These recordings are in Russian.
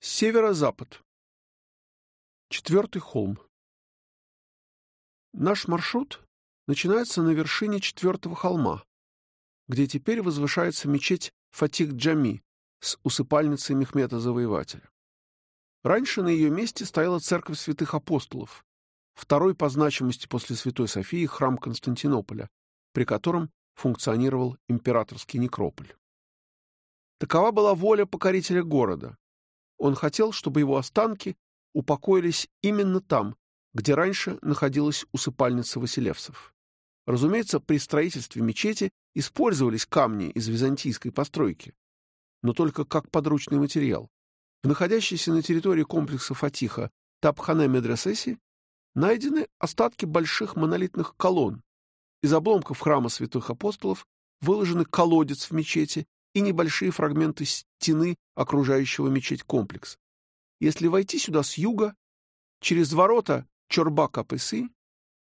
Северо-запад. Четвертый холм. Наш маршрут начинается на вершине четвертого холма, где теперь возвышается мечеть Фатих-Джами с усыпальницей Мехмета Завоевателя. Раньше на ее месте стояла церковь святых апостолов, второй по значимости после Святой Софии храм Константинополя, при котором функционировал императорский некрополь. Такова была воля покорителя города. Он хотел, чтобы его останки упокоились именно там, где раньше находилась усыпальница Василевцев. Разумеется, при строительстве мечети использовались камни из византийской постройки, но только как подручный материал. В находящейся на территории комплекса Фатиха Тапхане Медресеси найдены остатки больших монолитных колонн. Из обломков храма святых апостолов выложены колодец в мечети и небольшие фрагменты стены, окружающего мечеть комплекс. Если войти сюда с юга, через ворота Чорба-Капесы,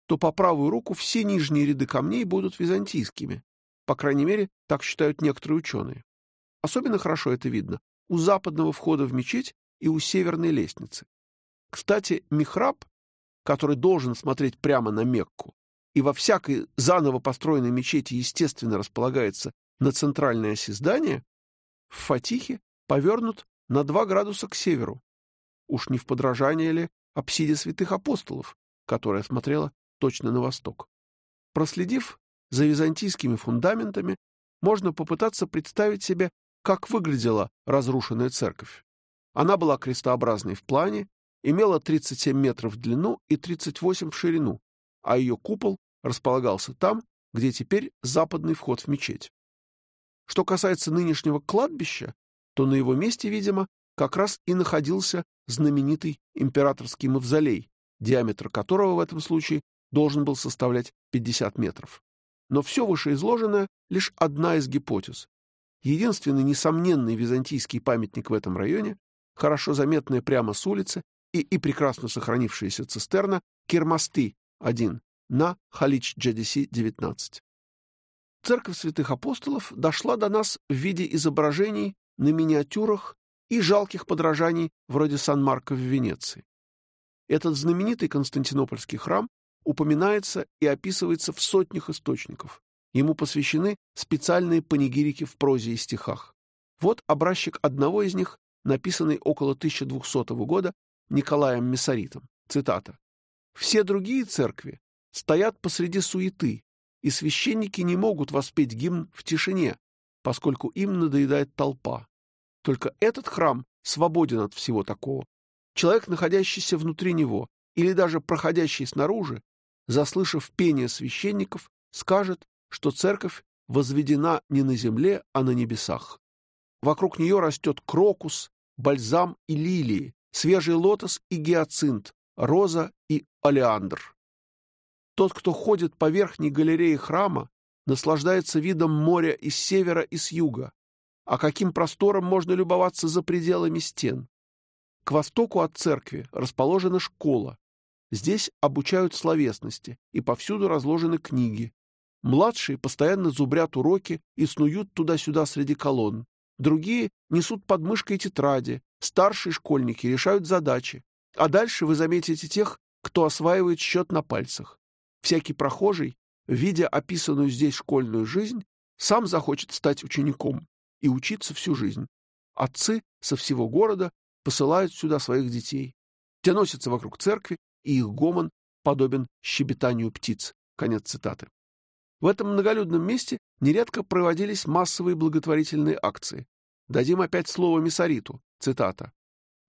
то по правую руку все нижние ряды камней будут византийскими. По крайней мере, так считают некоторые ученые. Особенно хорошо это видно у западного входа в мечеть и у северной лестницы. Кстати, михраб, который должен смотреть прямо на Мекку, и во всякой заново построенной мечети, естественно, располагается на центральной оси здания, в Фатихе повернут на 2 градуса к северу. Уж не в подражание ли апсиде святых апостолов, которая смотрела точно на восток. Проследив за византийскими фундаментами, можно попытаться представить себе, как выглядела разрушенная церковь. Она была крестообразной в плане, имела 37 метров в длину и 38 в ширину, а ее купол располагался там, где теперь западный вход в мечеть. Что касается нынешнего кладбища, то на его месте, видимо, как раз и находился знаменитый императорский мавзолей, диаметр которого в этом случае должен был составлять 50 метров. Но все вышеизложенное — лишь одна из гипотез. Единственный несомненный византийский памятник в этом районе, хорошо заметная прямо с улицы и, и прекрасно сохранившаяся цистерна Кермасты-1 на Халич-Джадиси-19. Церковь святых апостолов дошла до нас в виде изображений на миниатюрах и жалких подражаний вроде Сан-Марко в Венеции. Этот знаменитый Константинопольский храм упоминается и описывается в сотнях источников. Ему посвящены специальные панигирики в прозе и стихах. Вот образчик одного из них, написанный около 1200 года Николаем Мессаритом. Цитата. «Все другие церкви стоят посреди суеты, и священники не могут воспеть гимн в тишине, поскольку им надоедает толпа. Только этот храм свободен от всего такого. Человек, находящийся внутри него, или даже проходящий снаружи, заслышав пение священников, скажет, что церковь возведена не на земле, а на небесах. Вокруг нее растет крокус, бальзам и лилии, свежий лотос и гиацинт, роза и олеандр. Тот, кто ходит по верхней галерее храма, наслаждается видом моря и с севера, и с юга. А каким простором можно любоваться за пределами стен? К востоку от церкви расположена школа. Здесь обучают словесности, и повсюду разложены книги. Младшие постоянно зубрят уроки и снуют туда-сюда среди колонн. Другие несут под мышкой тетради, старшие школьники решают задачи. А дальше вы заметите тех, кто осваивает счет на пальцах. Всякий прохожий, видя описанную здесь школьную жизнь, сам захочет стать учеником и учиться всю жизнь. Отцы со всего города посылают сюда своих детей. Те носятся вокруг церкви, и их гомон подобен щебетанию птиц. Конец цитаты. В этом многолюдном месте нередко проводились массовые благотворительные акции. Дадим опять слово Мисариту. Цитата.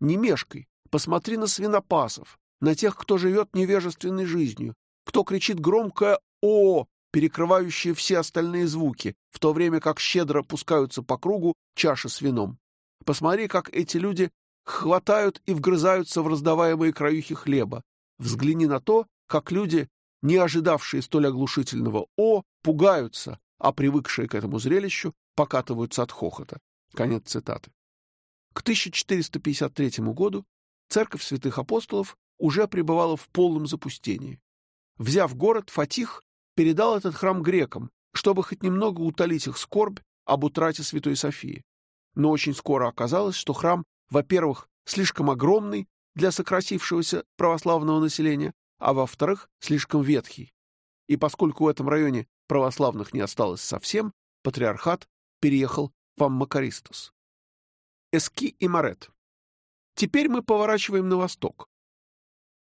«Не мешкай, посмотри на свинопасов, на тех, кто живет невежественной жизнью, кто кричит громкое «О!», перекрывающее все остальные звуки, в то время как щедро пускаются по кругу чаши с вином. Посмотри, как эти люди хватают и вгрызаются в раздаваемые краюхи хлеба. Взгляни на то, как люди, не ожидавшие столь оглушительного «О!», пугаются, а привыкшие к этому зрелищу покатываются от хохота. Конец цитаты. К 1453 году церковь святых апостолов уже пребывала в полном запустении. Взяв город, Фатих передал этот храм грекам, чтобы хоть немного утолить их скорбь об утрате Святой Софии. Но очень скоро оказалось, что храм, во-первых, слишком огромный для сократившегося православного населения, а во-вторых, слишком ветхий. И поскольку в этом районе православных не осталось совсем, патриархат переехал в Аммакаристус. Эски и Марет. Теперь мы поворачиваем на восток.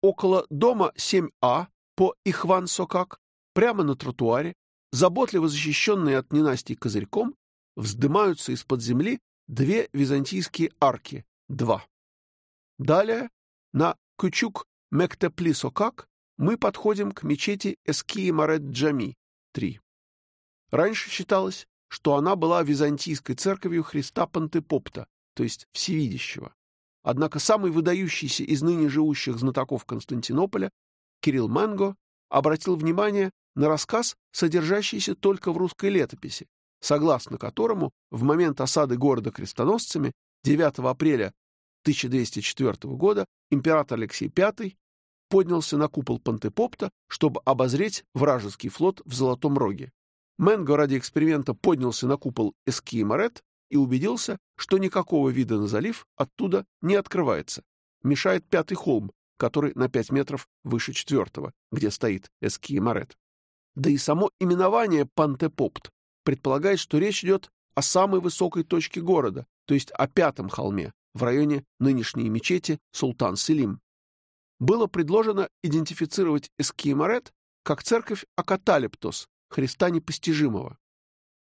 Около дома 7А по Ихван-Сокак, прямо на тротуаре, заботливо защищенные от ненастий козырьком, вздымаются из-под земли две византийские арки, два. Далее, на Кючук-Мектепли-Сокак, мы подходим к мечети Эскии-Марет-Джами, три. Раньше считалось, что она была византийской церковью Христа Пантепопта, то есть Всевидящего. Однако самый выдающийся из ныне живущих знатоков Константинополя, Кирилл Манго, обратил внимание на рассказ, содержащийся только в русской летописи, согласно которому в момент осады города крестоносцами 9 апреля 1204 года император Алексей V поднялся на купол Пантепопта, чтобы обозреть вражеский флот в Золотом Роге. Менго ради эксперимента поднялся на купол Эскимарет и убедился, что никакого вида на залив оттуда не открывается. Мешает пятый холм, который на 5 метров выше четвертого, где стоит Эскимарет. Да и само именование Пантепопт предполагает, что речь идет о самой высокой точке города, то есть о пятом холме, в районе нынешней мечети Султан Селим. Было предложено идентифицировать Эскимарет как церковь Акаталиптос, Христа Непостижимого.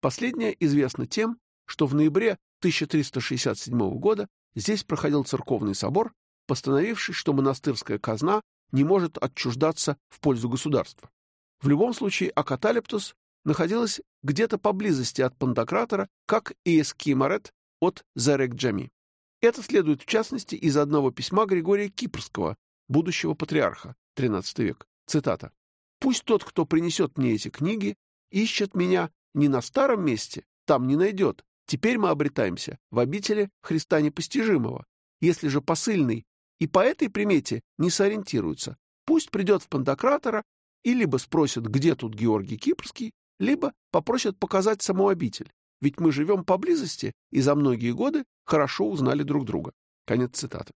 Последнее известно тем, что в ноябре 1367 года здесь проходил церковный собор, постановивший, что монастырская казна не может отчуждаться в пользу государства. В любом случае Акаталиптус находилась где-то поблизости от Пантократора, как и Эскимарет от Зарек-Джами. Это следует, в частности, из одного письма Григория Кипрского, будущего патриарха, XIII век. Цитата. «Пусть тот, кто принесет мне эти книги, ищет меня не на старом месте, там не найдет, Теперь мы обретаемся в обители Христа Непостижимого. Если же посыльный и по этой примете не сориентируется, пусть придет в Пантократора и либо спросит, где тут Георгий Кипрский, либо попросят показать саму обитель. Ведь мы живем поблизости и за многие годы хорошо узнали друг друга. Конец цитаты.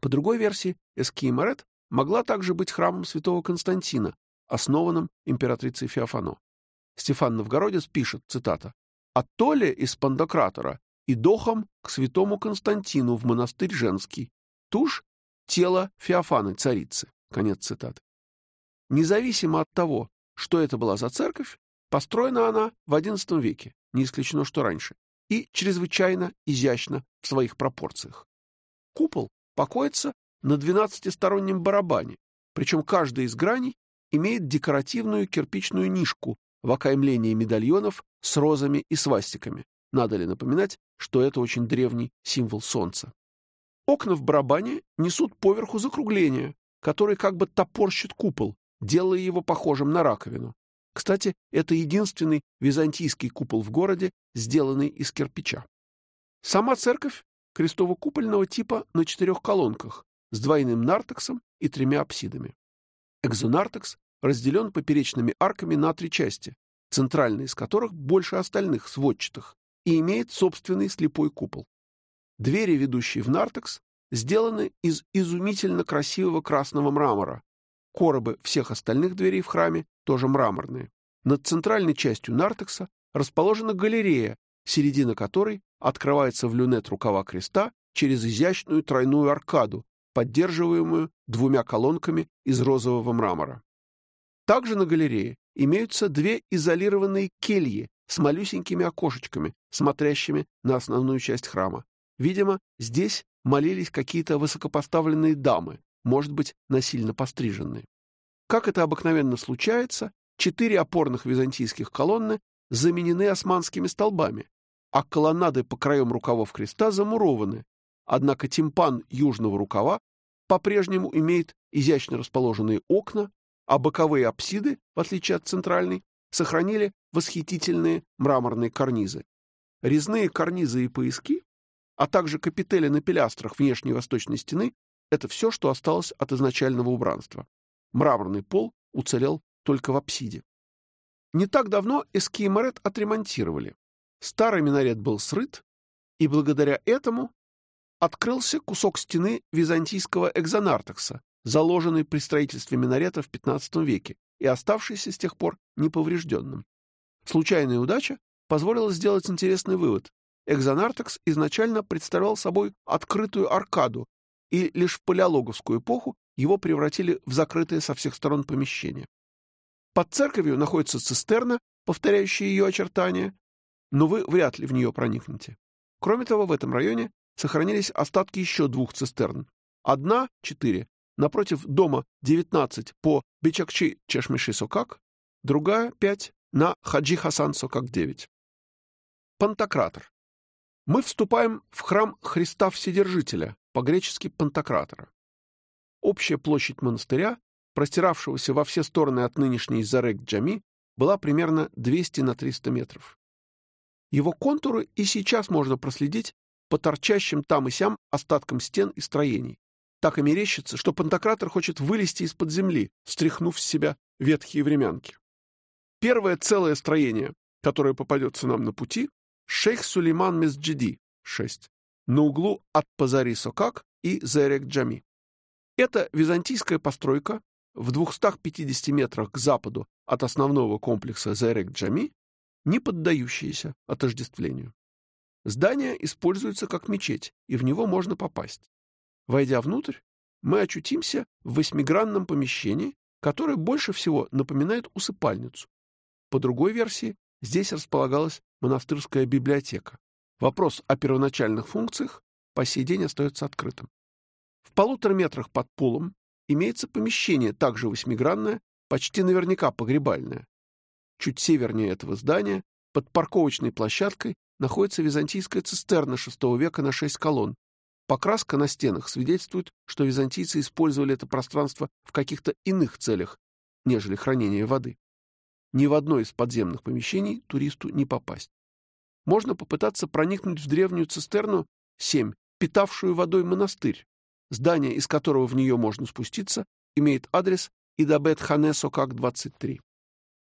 По другой версии, Эскиемарет могла также быть храмом святого Константина, основанным императрицей Феофано. Стефан Новгородец пишет, цитата, а Толе из Пандократора и дохом к святому Константину в монастырь женский. Тушь — тело Феофаны, царицы. Конец цитаты. Независимо от того, что это была за церковь, построена она в XI веке, не исключено, что раньше, и чрезвычайно изящна в своих пропорциях. Купол покоится на двенадцатистороннем барабане, причем каждая из граней имеет декоративную кирпичную нишку в окаймлении медальонов с розами и свастиками. Надо ли напоминать, что это очень древний символ солнца. Окна в барабане несут поверху закругления, которые как бы топорщат купол, делая его похожим на раковину. Кстати, это единственный византийский купол в городе, сделанный из кирпича. Сама церковь крестово-купольного типа на четырех колонках с двойным нартексом и тремя апсидами. Экзонартекс разделен поперечными арками на три части, центральная из которых больше остальных сводчатых и имеет собственный слепой купол. Двери, ведущие в нартекс, сделаны из изумительно красивого красного мрамора. Коробы всех остальных дверей в храме тоже мраморные. Над центральной частью нартекса расположена галерея, середина которой открывается в люнет рукава креста через изящную тройную аркаду, поддерживаемую двумя колонками из розового мрамора. Также на галерее имеются две изолированные кельи с малюсенькими окошечками, смотрящими на основную часть храма. Видимо, здесь молились какие-то высокопоставленные дамы, может быть, насильно постриженные. Как это обыкновенно случается, четыре опорных византийских колонны заменены османскими столбами, а колоннады по краям рукавов креста замурованы, однако тимпан южного рукава по-прежнему имеет изящно расположенные окна, а боковые апсиды, в отличие от центральной, сохранили восхитительные мраморные карнизы. Резные карнизы и пояски, а также капители на пилястрах внешней восточной стены — это все, что осталось от изначального убранства. Мраморный пол уцелел только в апсиде. Не так давно эскимарет отремонтировали. Старый минарет был срыт, и благодаря этому открылся кусок стены византийского экзонартекса, заложенный при строительстве минарета в XV веке и оставшийся с тех пор неповрежденным. Случайная удача позволила сделать интересный вывод. Экзонартекс изначально представлял собой открытую аркаду, и лишь в палеологовскую эпоху его превратили в закрытое со всех сторон помещение. Под церковью находится цистерна, повторяющая ее очертания, но вы вряд ли в нее проникнете. Кроме того, в этом районе сохранились остатки еще двух цистерн. Одна, четыре, напротив дома 19 по Бичакчи Чешмиши Сокак, другая, пять, на Хаджи Хасан Сокак 9. Пантократор. Мы вступаем в храм Христа Вседержителя, по-гречески Пантократора. Общая площадь монастыря, простиравшегося во все стороны от нынешней Зарек-Джами, была примерно 200 на 300 метров. Его контуры и сейчас можно проследить по торчащим там и сям остаткам стен и строений. Так и мерещится, что Пантократор хочет вылезти из-под земли, стряхнув с себя ветхие времянки. Первое целое строение, которое попадется нам на пути, шейх Сулейман Месджиди, 6, на углу от Пазари Сокак и Зерек Джами. Это византийская постройка в 250 метрах к западу от основного комплекса Зерек Джами, не поддающаяся отождествлению. Здание используется как мечеть, и в него можно попасть. Войдя внутрь, мы очутимся в восьмигранном помещении, которое больше всего напоминает усыпальницу. По другой версии, здесь располагалась монастырская библиотека. Вопрос о первоначальных функциях по сей день остается открытым. В полутора метрах под полом имеется помещение, также восьмигранное, почти наверняка погребальное. Чуть севернее этого здания, под парковочной площадкой, находится византийская цистерна VI века на шесть колонн, Покраска на стенах свидетельствует, что византийцы использовали это пространство в каких-то иных целях, нежели хранение воды. Ни в одно из подземных помещений туристу не попасть. Можно попытаться проникнуть в древнюю цистерну 7, питавшую водой монастырь. Здание, из которого в нее можно спуститься, имеет адрес Идабет Хане Сокак 23.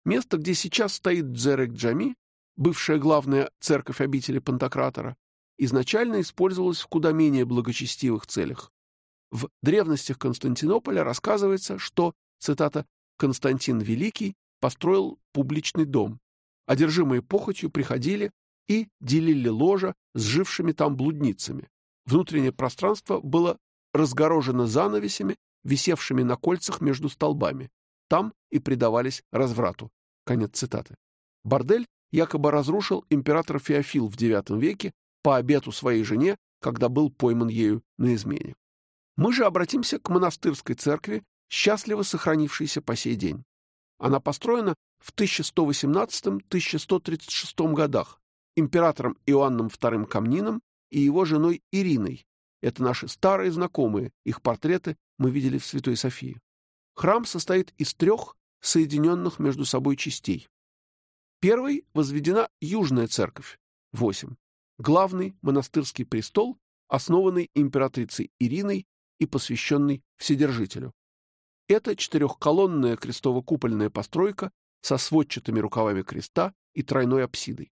Место, где сейчас стоит Дзерек Джами, бывшая главная церковь обители Пантократора, изначально использовалась в куда менее благочестивых целях. В древностях Константинополя рассказывается, что, цитата, «Константин Великий построил публичный дом. Одержимые похотью приходили и делили ложа с жившими там блудницами. Внутреннее пространство было разгорожено занавесями, висевшими на кольцах между столбами. Там и предавались разврату. Конец цитаты. Бордель якобы разрушил император Феофил в IX веке по обету своей жене, когда был пойман ею на измене. Мы же обратимся к монастырской церкви, счастливо сохранившейся по сей день. Она построена в 1118-1136 годах императором Иоанном II Камнином и его женой Ириной. Это наши старые знакомые, их портреты мы видели в Святой Софии. Храм состоит из трех соединенных между собой частей. Первой возведена Южная церковь, 8 главный монастырский престол, основанный императрицей Ириной и посвященный Вседержителю. Это четырехколонная крестово-купольная постройка со сводчатыми рукавами креста и тройной апсидой.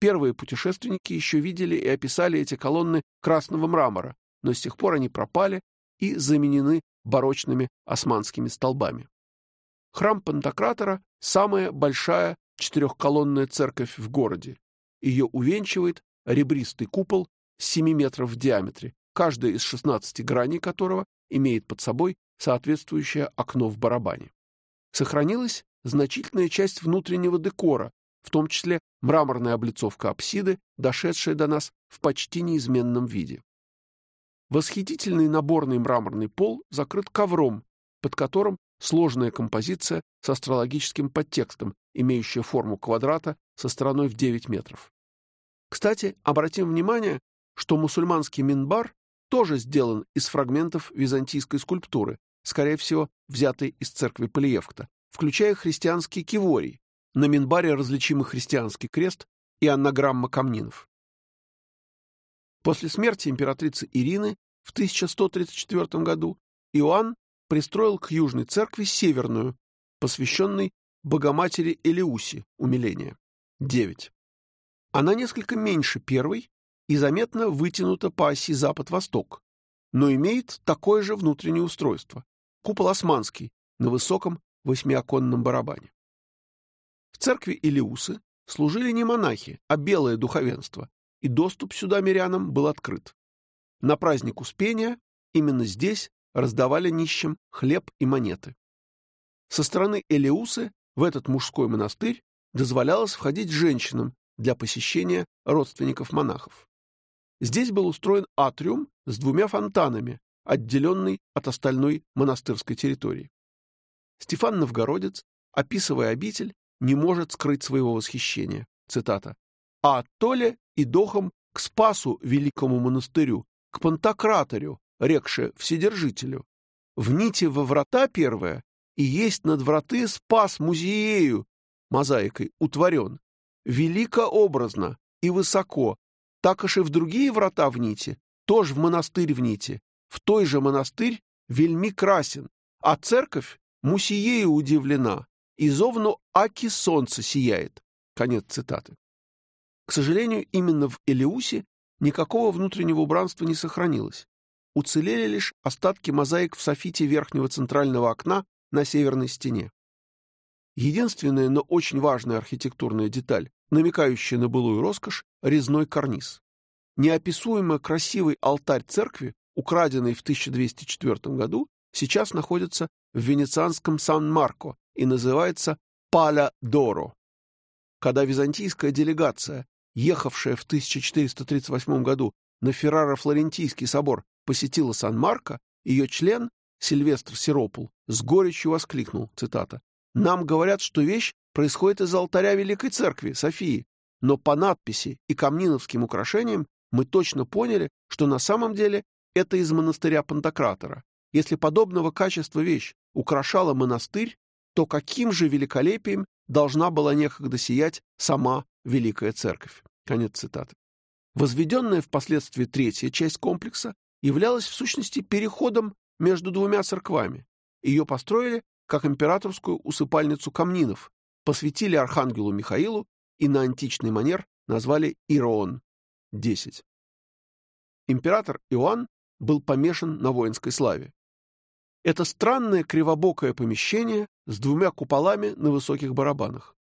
Первые путешественники еще видели и описали эти колонны красного мрамора, но с тех пор они пропали и заменены барочными османскими столбами. Храм Пантократора – самая большая четырехколонная церковь в городе. Ее увенчивает ребристый купол 7 метров в диаметре, каждая из 16 граней которого имеет под собой соответствующее окно в барабане. Сохранилась значительная часть внутреннего декора, в том числе мраморная облицовка апсиды, дошедшая до нас в почти неизменном виде. Восхитительный наборный мраморный пол закрыт ковром, под которым сложная композиция с астрологическим подтекстом, имеющая форму квадрата со стороной в 9 метров. Кстати, обратим внимание, что мусульманский минбар тоже сделан из фрагментов византийской скульптуры, скорее всего, взятой из церкви Полиевкта, включая христианский киворий. На минбаре различимый христианский крест и аннаграмма камнинов. После смерти императрицы Ирины в 1134 году Иоанн пристроил к южной церкви северную, посвященной Богоматери Элеуси, умиление. 9. Она несколько меньше первой и заметно вытянута по оси запад-восток, но имеет такое же внутреннее устройство. Купол османский на высоком восьмиоконном барабане. В церкви Илиусы служили не монахи, а белое духовенство, и доступ сюда мирянам был открыт. На праздник Успения именно здесь раздавали нищим хлеб и монеты. Со стороны Элеусы в этот мужской монастырь дозволялось входить женщинам для посещения родственников монахов. Здесь был устроен атриум с двумя фонтанами, отделенный от остальной монастырской территории. Стефан Новгородец, описывая обитель, не может скрыть своего восхищения. Цитата. «А Толе и дохом к Спасу великому монастырю, к Пантократорю, рекше Вседержителю. В нити во врата первая, и есть над враты Спас музеею, мозаикой, утворен. Великообразно и высоко, так и в другие врата в нити, тоже в монастырь в нити, в той же монастырь вельми красен, а церковь мусиею удивлена, и зовну аки солнце сияет. Конец цитаты. К сожалению, именно в Элеусе никакого внутреннего убранства не сохранилось. Уцелели лишь остатки мозаик в софите верхнего центрального окна на северной стене. Единственная, но очень важная архитектурная деталь, намекающая на былую роскошь, резной карниз. Неописуемо красивый алтарь церкви, украденный в 1204 году, сейчас находится в венецианском Сан-Марко и называется Паля Доро. Когда византийская делегация, ехавшая в 1438 году на Ферраро-Флорентийский собор, посетила Сан-Марко, ее член, Сильвестр Сиропул, с горечью воскликнул, цитата, «Нам говорят, что вещь происходит из алтаря Великой Церкви, Софии, но по надписи и камниновским украшениям мы точно поняли, что на самом деле это из монастыря Пантократора. Если подобного качества вещь украшала монастырь, то каким же великолепием должна была некогда сиять сама Великая Церковь. Конец цитаты. Возведенная впоследствии третья часть комплекса являлась в сущности переходом между двумя церквами. Ее построили как императорскую усыпальницу камнинов, посвятили архангелу Михаилу и на античный манер назвали Ироон. 10. Император Иоанн был помешан на воинской славе. Это странное кривобокое помещение с двумя куполами на высоких барабанах.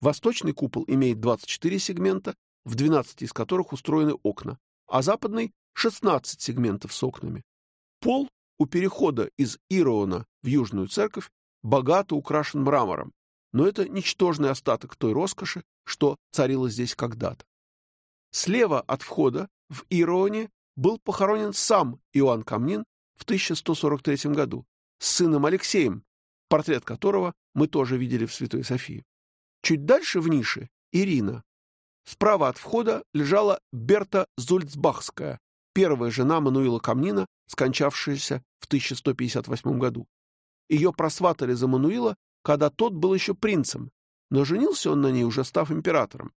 Восточный купол имеет 24 сегмента, в 12 из которых устроены окна, а западный — 16 сегментов с окнами. Пол у перехода из Ироона в Южную церковь богато украшен мрамором, но это ничтожный остаток той роскоши, что царила здесь когда-то. Слева от входа в Ироне был похоронен сам Иоанн Камнин в 1143 году с сыном Алексеем, портрет которого мы тоже видели в Святой Софии. Чуть дальше в нише — Ирина. Справа от входа лежала Берта Зульцбахская, первая жена Мануила Камнина, скончавшаяся в 1158 году. Ее просватали за Мануила, когда тот был еще принцем, но женился он на ней, уже став императором.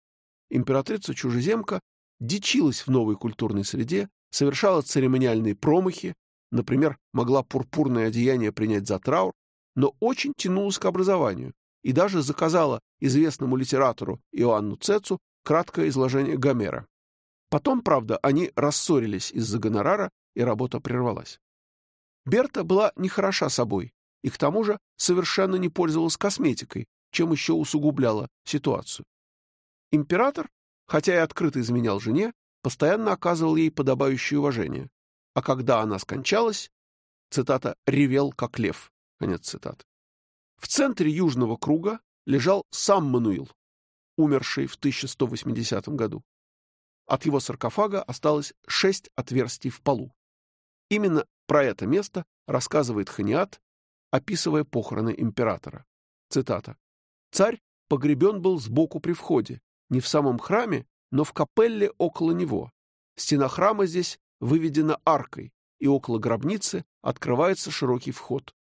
Императрица-чужеземка дичилась в новой культурной среде, совершала церемониальные промахи, например, могла пурпурное одеяние принять за траур, но очень тянулась к образованию и даже заказала известному литератору Иоанну Цецу краткое изложение Гомера. Потом, правда, они рассорились из-за гонорара, и работа прервалась. Берта была нехороша собой и к тому же совершенно не пользовалась косметикой, чем еще усугубляла ситуацию. Император, хотя и открыто изменял жене, постоянно оказывал ей подобающее уважение, а когда она скончалась, цитата, «ревел, как лев», конец цитаты. В центре южного круга лежал сам Мануил, умерший в 1180 году. От его саркофага осталось шесть отверстий в полу. Именно про это место рассказывает Ханиат, описывая похороны императора. Цитата. «Царь погребен был сбоку при входе, не в самом храме, но в капелле около него. Стена храма здесь выведена аркой, и около гробницы открывается широкий вход.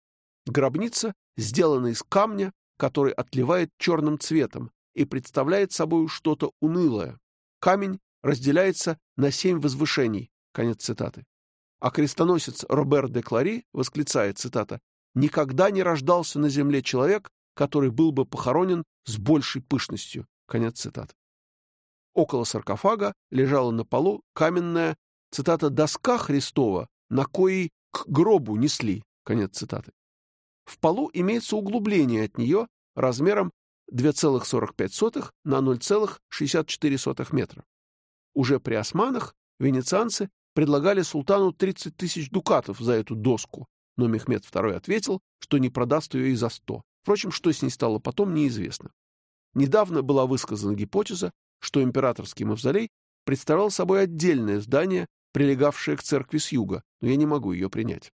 Гробница сделана из камня, который отливает черным цветом и представляет собой что-то унылое. Камень разделяется на семь возвышений. Конец цитаты. А крестоносец Робер де Клари восклицает, цитата, «Никогда не рождался на земле человек, который был бы похоронен с большей пышностью». Конец цитаты. Около саркофага лежала на полу каменная, цитата, «доска Христова, на коей к гробу несли». Конец цитаты. В полу имеется углубление от нее размером 2,45 на 0,64 метра. Уже при османах венецианцы предлагали султану 30 тысяч дукатов за эту доску, но Мехмед II ответил, что не продаст ее и за 100. Впрочем, что с ней стало потом, неизвестно. Недавно была высказана гипотеза, что императорский мавзолей представлял собой отдельное здание, прилегавшее к церкви с юга, но я не могу ее принять.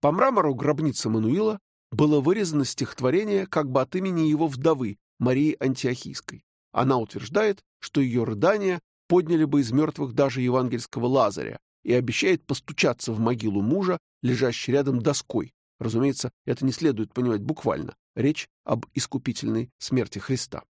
По мрамору гробницы Мануила было вырезано стихотворение как бы от имени его вдовы, Марии Антиохийской. Она утверждает, что ее рыдания подняли бы из мертвых даже евангельского Лазаря и обещает постучаться в могилу мужа, лежащей рядом доской. Разумеется, это не следует понимать буквально. Речь об искупительной смерти Христа.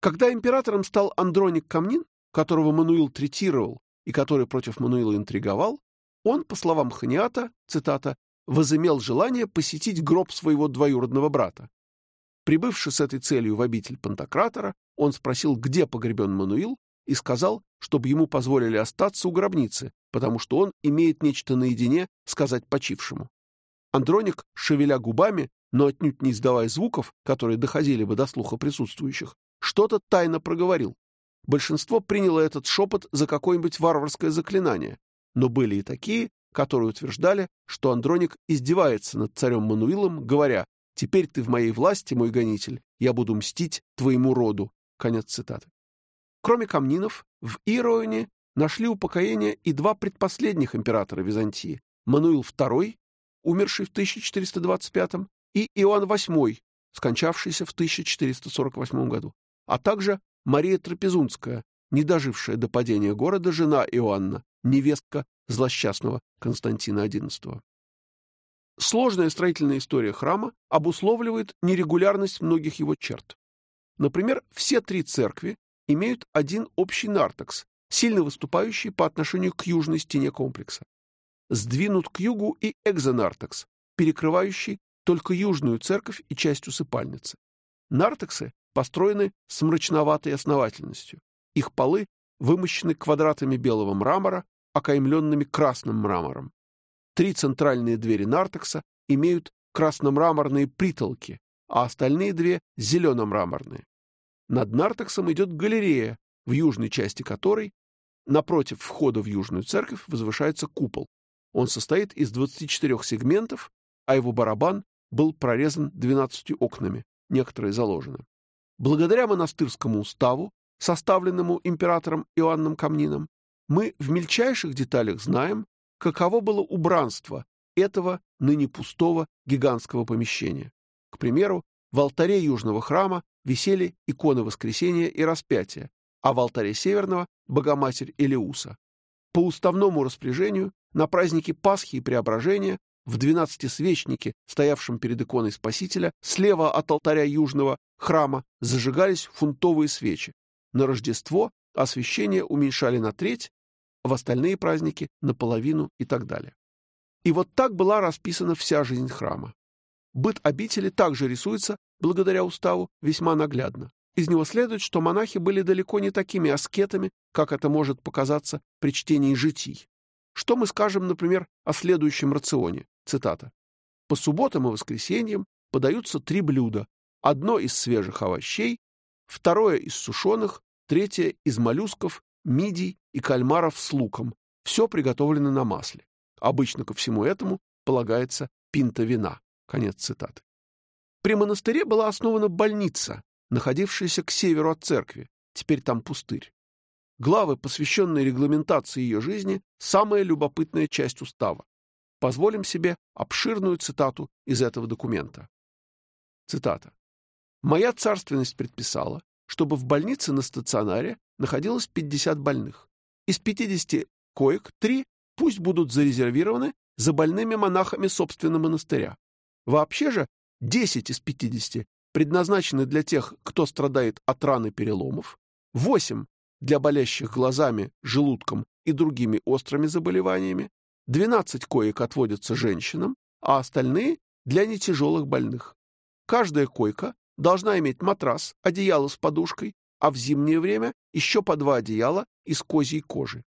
Когда императором стал Андроник Камнин, которого Мануил третировал и который против Мануила интриговал, он, по словам Ханиата, цитата, возымел желание посетить гроб своего двоюродного брата. Прибывший с этой целью в обитель Пантократора, он спросил, где погребен Мануил, и сказал, чтобы ему позволили остаться у гробницы, потому что он имеет нечто наедине сказать почившему. Андроник, шевеля губами, но отнюдь не издавая звуков, которые доходили бы до слуха присутствующих, что-то тайно проговорил. Большинство приняло этот шепот за какое-нибудь варварское заклинание, но были и такие, которые утверждали, что Андроник издевается над царем Мануилом, говоря «Теперь ты в моей власти, мой гонитель, я буду мстить твоему роду». Конец цитаты. Кроме камнинов, в Ироине нашли упокоение и два предпоследних императора Византии – Мануил II, умерший в 1425 и Иоанн VIII, скончавшийся в 1448 году а также Мария Трапезунская, не дожившая до падения города жена Иоанна, невестка злосчастного Константина XI. Сложная строительная история храма обусловливает нерегулярность многих его черт. Например, все три церкви имеют один общий нартекс, сильно выступающий по отношению к южной стене комплекса. Сдвинут к югу и экзонартекс, перекрывающий только южную церковь и часть усыпальницы. Нартексы построены с мрачноватой основательностью. Их полы вымощены квадратами белого мрамора, окаймленными красным мрамором. Три центральные двери нартекса имеют красномраморные притолки, а остальные две — зелено-мраморные. Над нартексом идет галерея, в южной части которой, напротив входа в Южную церковь, возвышается купол. Он состоит из 24 сегментов, а его барабан был прорезан 12 окнами, некоторые заложены. Благодаря монастырскому уставу, составленному императором Иоанном Камнином, мы в мельчайших деталях знаем, каково было убранство этого ныне пустого гигантского помещения. К примеру, в алтаре южного храма висели иконы Воскресения и Распятия, а в алтаре северного — Богоматерь Элеуса. По уставному распоряжению на праздники Пасхи и Преображения в двенадцатисвечнике, стоявшем перед иконой Спасителя, слева от алтаря южного храма зажигались фунтовые свечи. На Рождество освещение уменьшали на треть, в остальные праздники — наполовину и так далее. И вот так была расписана вся жизнь храма. Быт обители также рисуется, благодаря уставу, весьма наглядно. Из него следует, что монахи были далеко не такими аскетами, как это может показаться при чтении житий. Что мы скажем, например, о следующем рационе? Цитата. «По субботам и воскресеньям подаются три блюда Одно из свежих овощей, второе из сушеных, третье из моллюсков, мидий и кальмаров с луком. Все приготовлено на масле. Обычно ко всему этому полагается пинта вина. Конец цитаты. При монастыре была основана больница, находившаяся к северу от церкви. Теперь там пустырь. Главы, посвященные регламентации ее жизни, самая любопытная часть устава. Позволим себе обширную цитату из этого документа. Цитата. Моя царственность предписала, чтобы в больнице на стационаре находилось 50 больных. Из 50 коек 3 пусть будут зарезервированы за больными монахами собственного монастыря. Вообще же 10 из 50 предназначены для тех, кто страдает от раны переломов, 8 для болящих глазами, желудком и другими острыми заболеваниями, 12 коек отводятся женщинам, а остальные – для нетяжелых больных. Каждая койка должна иметь матрас, одеяло с подушкой, а в зимнее время еще по два одеяла из козьей кожи.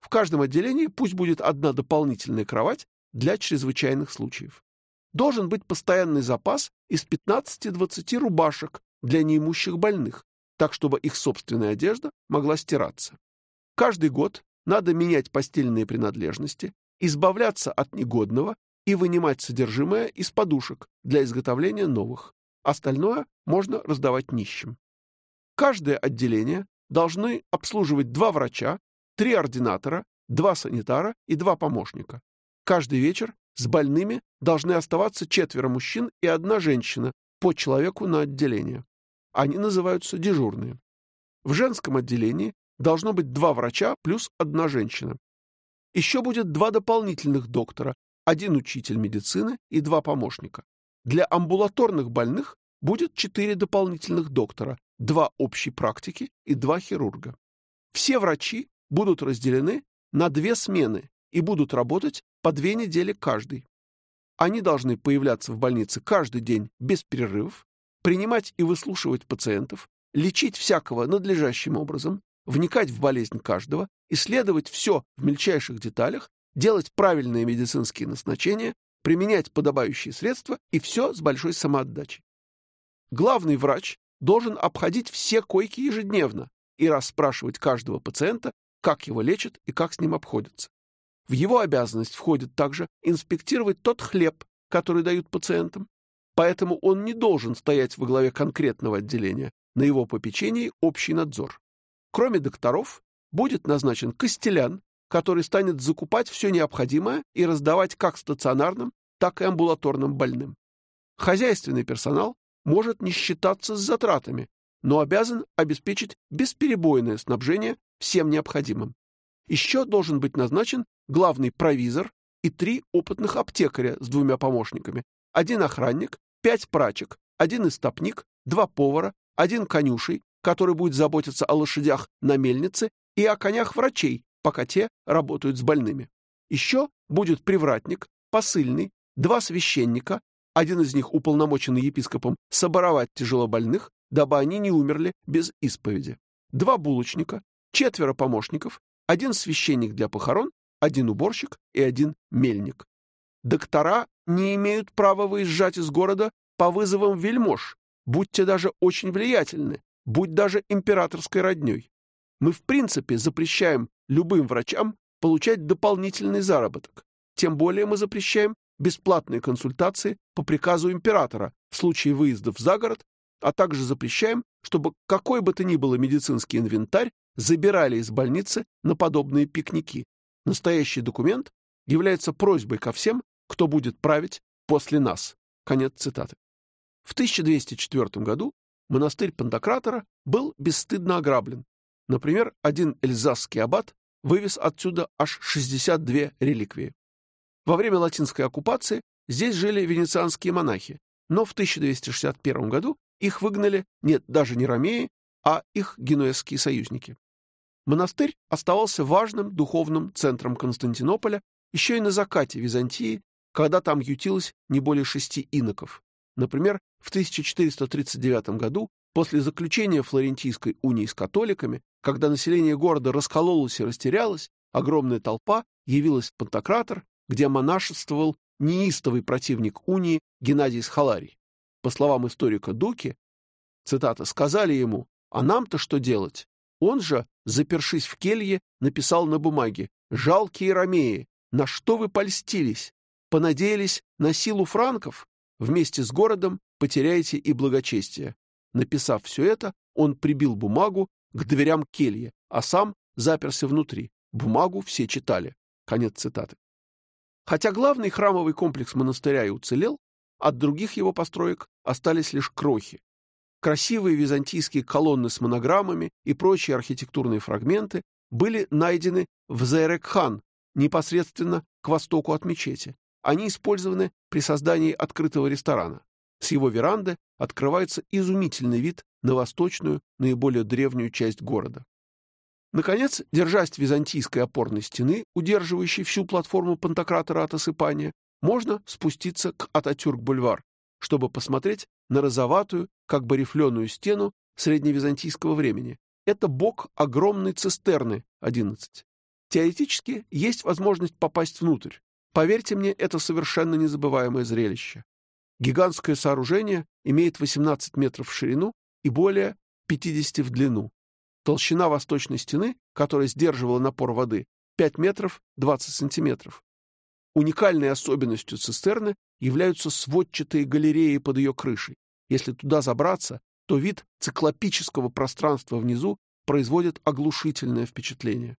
В каждом отделении пусть будет одна дополнительная кровать для чрезвычайных случаев. Должен быть постоянный запас из 15-20 рубашек для неимущих больных, так чтобы их собственная одежда могла стираться. Каждый год надо менять постельные принадлежности, избавляться от негодного и вынимать содержимое из подушек для изготовления новых. Остальное можно раздавать нищим. Каждое отделение должны обслуживать два врача, три ординатора, два санитара и два помощника. Каждый вечер с больными должны оставаться четверо мужчин и одна женщина по человеку на отделение. Они называются дежурные. В женском отделении должно быть два врача плюс одна женщина. Еще будет два дополнительных доктора, один учитель медицины и два помощника. Для амбулаторных больных будет четыре дополнительных доктора, два общей практики и два хирурга. Все врачи будут разделены на две смены и будут работать по две недели каждый. Они должны появляться в больнице каждый день без перерывов, принимать и выслушивать пациентов, лечить всякого надлежащим образом, вникать в болезнь каждого, исследовать все в мельчайших деталях, делать правильные медицинские назначения, применять подобающие средства и все с большой самоотдачей. Главный врач должен обходить все койки ежедневно и расспрашивать каждого пациента, как его лечат и как с ним обходятся. В его обязанность входит также инспектировать тот хлеб, который дают пациентам, поэтому он не должен стоять во главе конкретного отделения, на его попечении общий надзор. Кроме докторов, будет назначен костелян, который станет закупать все необходимое и раздавать как стационарным, так и амбулаторным больным. Хозяйственный персонал может не считаться с затратами, но обязан обеспечить бесперебойное снабжение всем необходимым. Еще должен быть назначен главный провизор и три опытных аптекаря с двумя помощниками, один охранник, пять прачек, один истопник, два повара, один конюшей, который будет заботиться о лошадях на мельнице и о конях врачей, пока те работают с больными. Еще будет привратник, посыльный, два священника, один из них уполномоченный епископом соборовать тяжелобольных, дабы они не умерли без исповеди, два булочника, четверо помощников, один священник для похорон, один уборщик и один мельник. Доктора не имеют права выезжать из города по вызовам вельмож, будьте даже очень влиятельны, будь даже императорской родней. Мы в принципе запрещаем любым врачам получать дополнительный заработок. Тем более мы запрещаем бесплатные консультации по приказу императора в случае выездов за город, а также запрещаем, чтобы какой бы то ни было медицинский инвентарь забирали из больницы на подобные пикники. Настоящий документ является просьбой ко всем, кто будет править после нас. Конец цитаты. В 1204 году монастырь Пантократора был бесстыдно ограблен. Например, один эльзасский аббат вывез отсюда аж 62 реликвии. Во время латинской оккупации здесь жили венецианские монахи, но в 1261 году их выгнали нет, даже не ромеи, а их генуэзские союзники. Монастырь оставался важным духовным центром Константинополя еще и на закате Византии, когда там ютилось не более шести иноков. Например, в 1439 году, после заключения Флорентийской унии с католиками, когда население города раскололось и растерялось, огромная толпа явилась в Пантократор, где монашествовал неистовый противник унии Геннадий Схаларий. По словам историка Дуки, цитата, «сказали ему, а нам-то что делать? Он же, запершись в келье, написал на бумаге «Жалкие ромеи, на что вы польстились? Понадеялись на силу франков? Вместе с городом потеряете и благочестие». Написав все это, он прибил бумагу к дверям кельи, а сам заперся внутри. Бумагу все читали. Конец цитаты. Хотя главный храмовый комплекс монастыря и уцелел, от других его построек остались лишь крохи. Красивые византийские колонны с монограммами и прочие архитектурные фрагменты были найдены в Зайрекхан, непосредственно к востоку от мечети. Они использованы при создании открытого ресторана. С его веранды открывается изумительный вид на восточную, наиболее древнюю часть города. Наконец, держась византийской опорной стены, удерживающей всю платформу Пантократора от осыпания, можно спуститься к Ататюрк-бульвар, чтобы посмотреть на розоватую, как бы рифленую стену средневизантийского времени. Это бок огромной цистерны 11. Теоретически есть возможность попасть внутрь. Поверьте мне, это совершенно незабываемое зрелище. Гигантское сооружение имеет 18 метров в ширину и более 50 в длину. Толщина восточной стены, которая сдерживала напор воды, 5 метров 20 сантиметров. Уникальной особенностью цистерны являются сводчатые галереи под ее крышей. Если туда забраться, то вид циклопического пространства внизу производит оглушительное впечатление.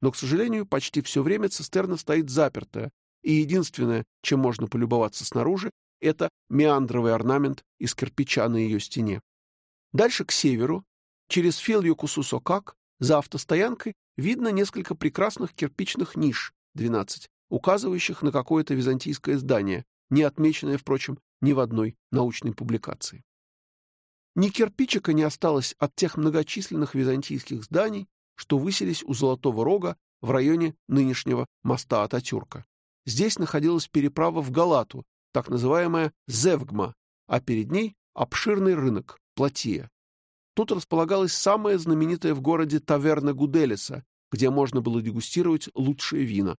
Но, к сожалению, почти все время цистерна стоит запертая, и единственное, чем можно полюбоваться снаружи, это меандровый орнамент из кирпича на ее стене. Дальше к северу, через Филью-Кусусокак, за автостоянкой, видно несколько прекрасных кирпичных ниш, 12, указывающих на какое-то византийское здание, не отмеченное, впрочем, ни в одной научной публикации. Ни кирпичика не осталось от тех многочисленных византийских зданий, что высились у Золотого Рога в районе нынешнего моста Ататюрка. Здесь находилась переправа в Галату, так называемая Зевгма, а перед ней обширный рынок, Платия. Тут располагалась самая знаменитая в городе таверна Гуделиса, где можно было дегустировать лучшие вина.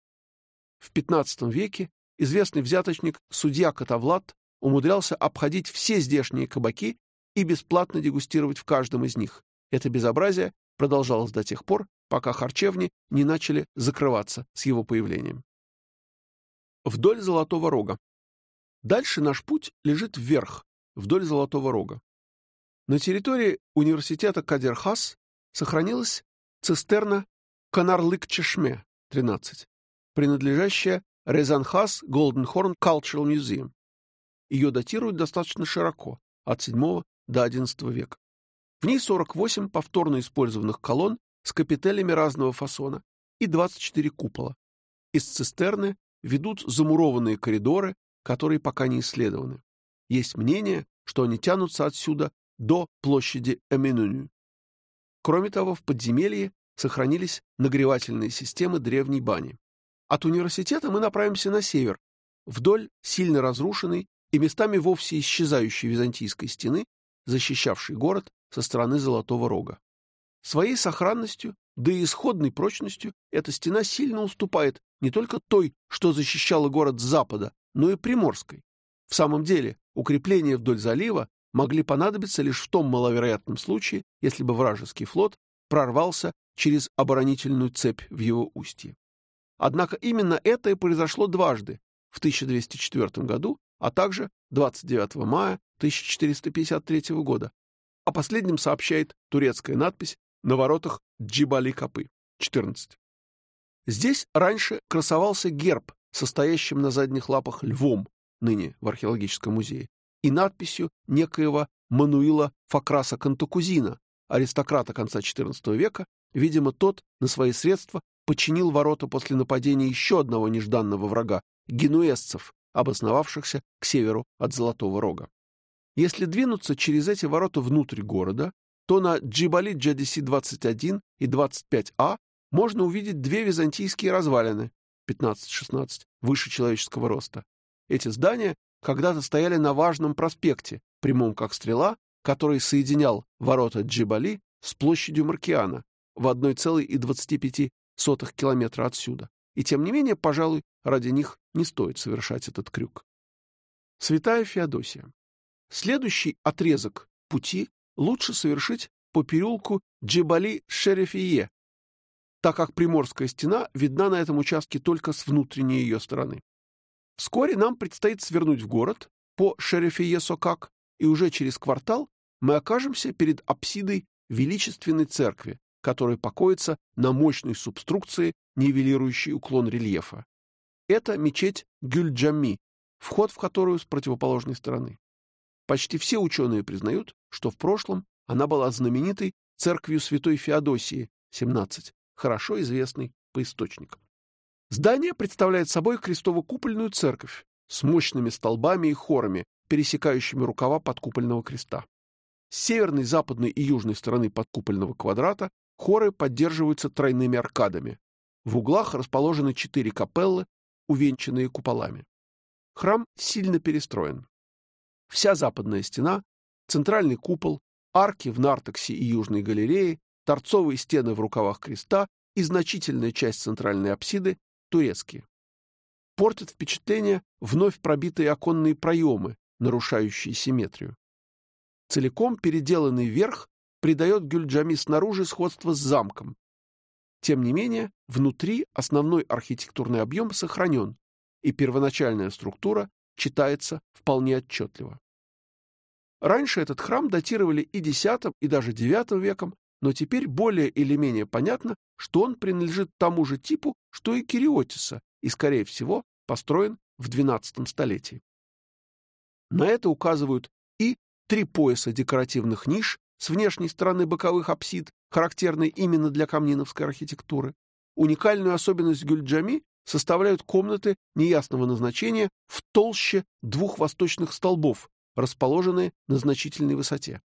В XV веке известный взяточник судья Котовлад умудрялся обходить все здешние кабаки и бесплатно дегустировать в каждом из них. Это безобразие продолжалось до тех пор, пока харчевни не начали закрываться с его появлением. Вдоль Золотого Рога. Дальше наш путь лежит вверх, вдоль Золотого Рога. На территории университета Кадерхас сохранилась цистерна Канарлык-Чешме, 13, принадлежащая Резанхас Голденхорн Cultural Museum. Ее датируют достаточно широко, от VII до XI века. В ней 48 повторно использованных колонн с капителями разного фасона и 24 купола. Из цистерны ведут замурованные коридоры, которые пока не исследованы. Есть мнение, что они тянутся отсюда до площади Эминуню. Кроме того, в подземелье сохранились нагревательные системы древней бани. От университета мы направимся на север, вдоль сильно разрушенной и местами вовсе исчезающей византийской стены, защищавшей город со стороны Золотого Рога. Своей сохранностью, да и исходной прочностью эта стена сильно уступает не только той, что защищала город с запада, но и Приморской. В самом деле, укрепления вдоль залива могли понадобиться лишь в том маловероятном случае, если бы вражеский флот прорвался через оборонительную цепь в его устье. Однако именно это и произошло дважды, в 1204 году а также 29 мая 1453 года. О последнем сообщает турецкая надпись на воротах Джибали-Капы, 14. Здесь раньше красовался герб, состоящим на задних лапах львом, ныне в археологическом музее, и надписью некоего Мануила Факраса Кантакузина, аристократа конца XIV века, видимо, тот на свои средства починил ворота после нападения еще одного нежданного врага — генуэзцев, обосновавшихся к северу от Золотого Рога. Если двинуться через эти ворота внутрь города, то на Джибали GDC-21 и 25А можно увидеть две византийские развалины 15-16 выше человеческого роста. Эти здания когда-то стояли на важном проспекте, прямом как стрела, который соединял ворота Джибали с площадью Маркиана в 1,25 километра отсюда. И тем не менее, пожалуй, ради них не стоит совершать этот крюк. Святая Феодосия. Следующий отрезок пути лучше совершить по переулку Джебали-Шерефие, так как Приморская стена видна на этом участке только с внутренней ее стороны. Вскоре нам предстоит свернуть в город по Шерефие-Сокак, и уже через квартал мы окажемся перед апсидой величественной церкви, которая покоится на мощной субструкции, нивелирующей уклон рельефа. Это мечеть Гюльджами, вход в которую с противоположной стороны. Почти все ученые признают, что в прошлом она была знаменитой церковью святой Феодосии, 17, хорошо известной по источникам. Здание представляет собой крестово-купольную церковь с мощными столбами и хорами, пересекающими рукава подкупольного креста. С северной, западной и южной стороны подкупольного квадрата хоры поддерживаются тройными аркадами. В углах расположены четыре капеллы увенчанные куполами. Храм сильно перестроен. Вся западная стена, центральный купол, арки в нартексе и южной галерее, торцовые стены в рукавах креста и значительная часть центральной апсиды турецкие. Портят впечатление вновь пробитые оконные проемы, нарушающие симметрию. Целиком переделанный верх придает Гюльджами снаружи сходство с замком. Тем не менее, внутри основной архитектурный объем сохранен, и первоначальная структура читается вполне отчетливо. Раньше этот храм датировали и X, и даже IX веком, но теперь более или менее понятно, что он принадлежит тому же типу, что и Кириотиса, и, скорее всего, построен в XII столетии. На это указывают и три пояса декоративных ниш с внешней стороны боковых апсид, характерной именно для камниновской архитектуры. Уникальную особенность Гюльджами составляют комнаты неясного назначения в толще двух восточных столбов, расположенные на значительной высоте.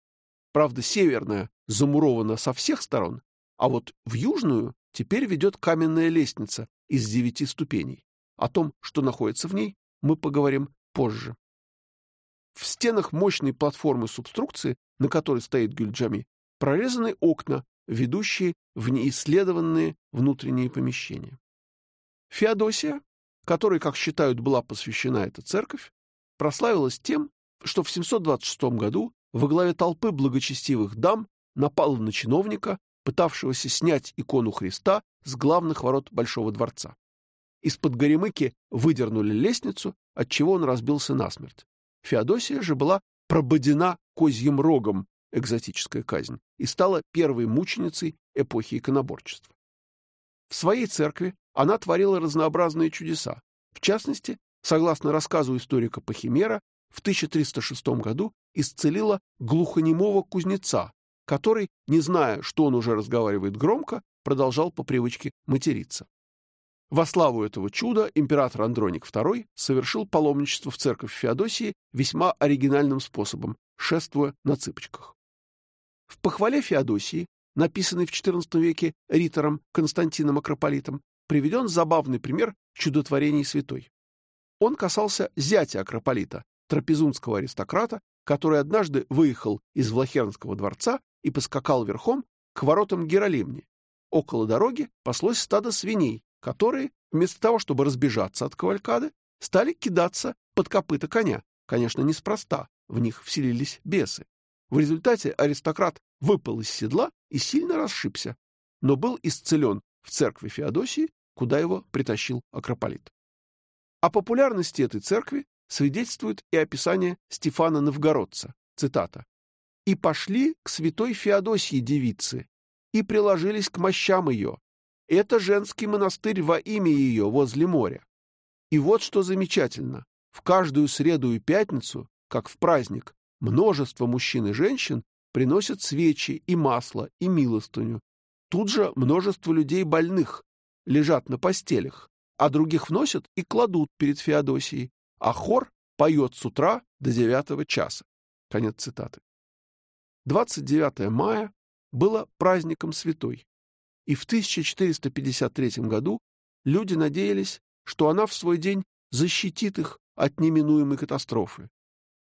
Правда, северная замурована со всех сторон, а вот в южную теперь ведет каменная лестница из девяти ступеней. О том, что находится в ней, мы поговорим позже. В стенах мощной платформы субструкции, на которой стоит Гюльджами, прорезаны окна, ведущие в неисследованные внутренние помещения. Феодосия, которой, как считают, была посвящена эта церковь, прославилась тем, что в 726 году во главе толпы благочестивых дам напала на чиновника, пытавшегося снять икону Христа с главных ворот Большого дворца. Из-под горемыки выдернули лестницу, отчего он разбился насмерть. Феодосия же была прободена козьим рогом, экзотическая казнь, и стала первой мученицей эпохи иконоборчества. В своей церкви она творила разнообразные чудеса. В частности, согласно рассказу историка Пахимера, в 1306 году исцелила глухонемого кузнеца, который, не зная, что он уже разговаривает громко, продолжал по привычке материться. Во славу этого чуда император Андроник II совершил паломничество в церковь Феодосии весьма оригинальным способом, шествуя на цыпочках. В похвале Феодосии, написанной в XIV веке ритором Константином Акрополитом, приведен забавный пример чудотворений святой. Он касался зятя Акрополита, трапезунского аристократа, который однажды выехал из Влахернского дворца и поскакал верхом к воротам Геролимни. Около дороги паслось стадо свиней, которые, вместо того, чтобы разбежаться от кавалькады, стали кидаться под копыта коня. Конечно, неспроста, в них вселились бесы. В результате аристократ выпал из седла и сильно расшибся, но был исцелен в церкви Феодосии куда его притащил Акрополит. О популярности этой церкви свидетельствует и описание Стефана Новгородца, цитата, «И пошли к святой Феодосии девицы, и приложились к мощам ее. Это женский монастырь во имя ее возле моря. И вот что замечательно, в каждую среду и пятницу, как в праздник, множество мужчин и женщин приносят свечи и масло, и милостыню. Тут же множество людей больных, лежат на постелях, а других вносят и кладут перед Феодосией, а хор поет с утра до девятого часа. Конец цитаты. 29 мая было праздником святой, и в 1453 году люди надеялись, что она в свой день защитит их от неминуемой катастрофы.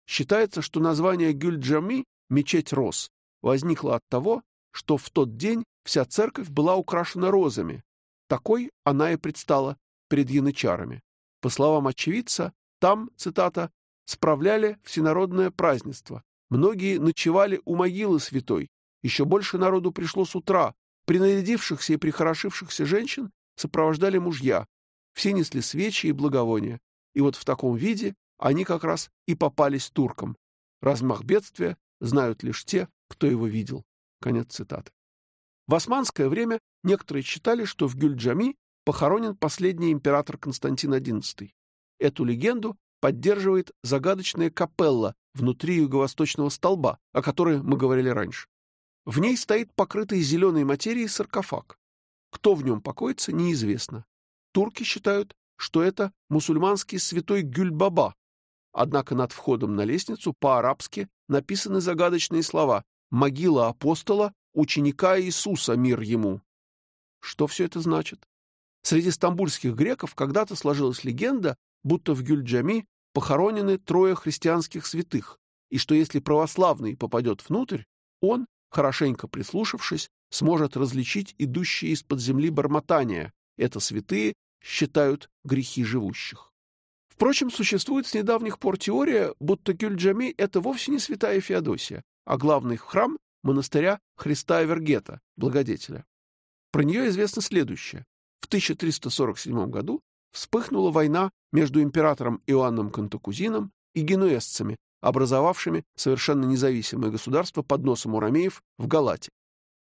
Считается, что название Гюльджами, мечеть роз, возникло от того, что в тот день вся церковь была украшена розами, такой она и предстала перед янычарами. По словам очевидца, там, цитата, «справляли всенародное празднество. Многие ночевали у могилы святой. Еще больше народу пришло с утра. Принарядившихся и прихорошившихся женщин сопровождали мужья. Все несли свечи и благовония. И вот в таком виде они как раз и попались туркам. Размах бедствия знают лишь те, кто его видел. Конец цитаты. В османское время некоторые считали, что в Гюльджами похоронен последний император Константин XI. Эту легенду поддерживает загадочная капелла внутри юго-восточного столба, о которой мы говорили раньше. В ней стоит покрытый зеленой материей саркофаг. Кто в нем покоится, неизвестно. Турки считают, что это мусульманский святой Гюльбаба. Однако над входом на лестницу по-арабски написаны загадочные слова «Могила апостола ученика Иисуса, мир ему. Что все это значит? Среди стамбульских греков когда-то сложилась легенда, будто в Гюльджами похоронены трое христианских святых, и что если православный попадет внутрь, он, хорошенько прислушавшись, сможет различить идущие из-под земли бормотания. Это святые считают грехи живущих. Впрочем, существует с недавних пор теория, будто Гюльджами — это вовсе не святая Феодосия, а главный храм монастыря Христа Эвергета, благодетеля. Про нее известно следующее. В 1347 году вспыхнула война между императором Иоанном Кантакузином и генуэзцами, образовавшими совершенно независимое государство под носом у ромеев в Галате.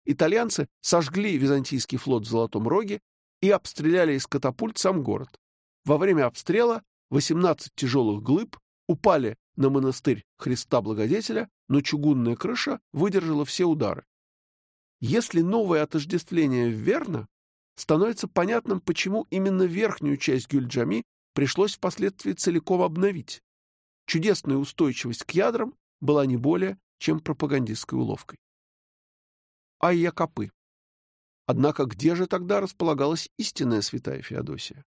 Итальянцы сожгли византийский флот в Золотом Роге и обстреляли из катапульт сам город. Во время обстрела 18 тяжелых глыб упали на монастырь Христа Благодетеля, но чугунная крыша выдержала все удары. Если новое отождествление верно, становится понятным, почему именно верхнюю часть Гюльджами пришлось впоследствии целиком обновить. Чудесная устойчивость к ядрам была не более, чем пропагандистской уловкой. Айя-Копы. Однако где же тогда располагалась истинная святая Феодосия?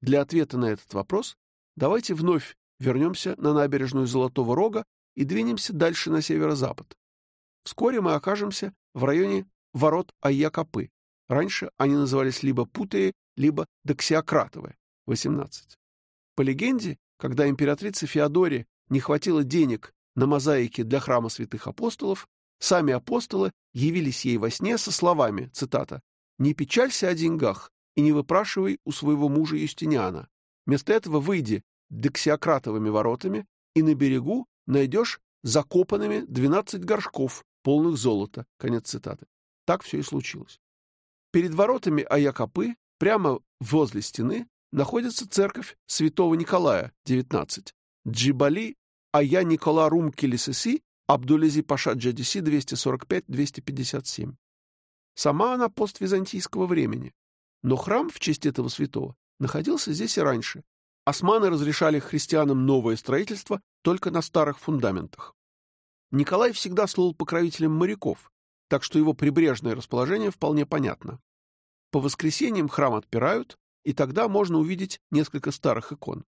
Для ответа на этот вопрос давайте вновь вернемся на набережную Золотого Рога и двинемся дальше на северо-запад. Вскоре мы окажемся в районе ворот Айя-Копы. Раньше они назывались либо Путые, либо Доксиократовые, 18. По легенде, когда императрице Феодоре не хватило денег на мозаики для храма святых апостолов, сами апостолы явились ей во сне со словами, цитата, «Не печалься о деньгах и не выпрашивай у своего мужа Юстиниана. Вместо этого выйди дексиократовыми воротами и на берегу найдешь закопанными двенадцать горшков, полных золота». Конец цитаты. Так все и случилось. Перед воротами Аякопы, прямо возле стены, находится церковь святого Николая, 19, Джибали Ая Никола Рум Килисеси, Абдулези Паша Джадиси, 245-257. Сама она поствизантийского времени, но храм в честь этого святого находился здесь и раньше. Османы разрешали христианам новое строительство только на старых фундаментах. Николай всегда слыл покровителем моряков, так что его прибрежное расположение вполне понятно. По воскресеньям храм отпирают, и тогда можно увидеть несколько старых икон.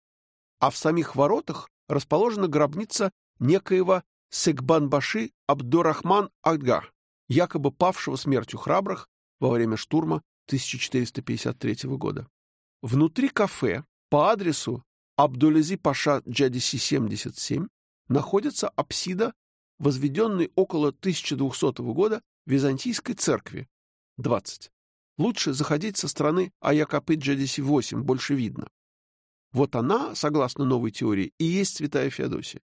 А в самих воротах расположена гробница некоего Секбанбаши Абдурахман Ага, якобы павшего смертью храбрых во время штурма 1453 года. Внутри кафе по адресу Абдулези Паша Джадиси 77 находится апсида, возведенной около 1200 года Византийской церкви 20. Лучше заходить со стороны Аякапы Джадиси-8, больше видно. Вот она, согласно новой теории, и есть святая Феодосия.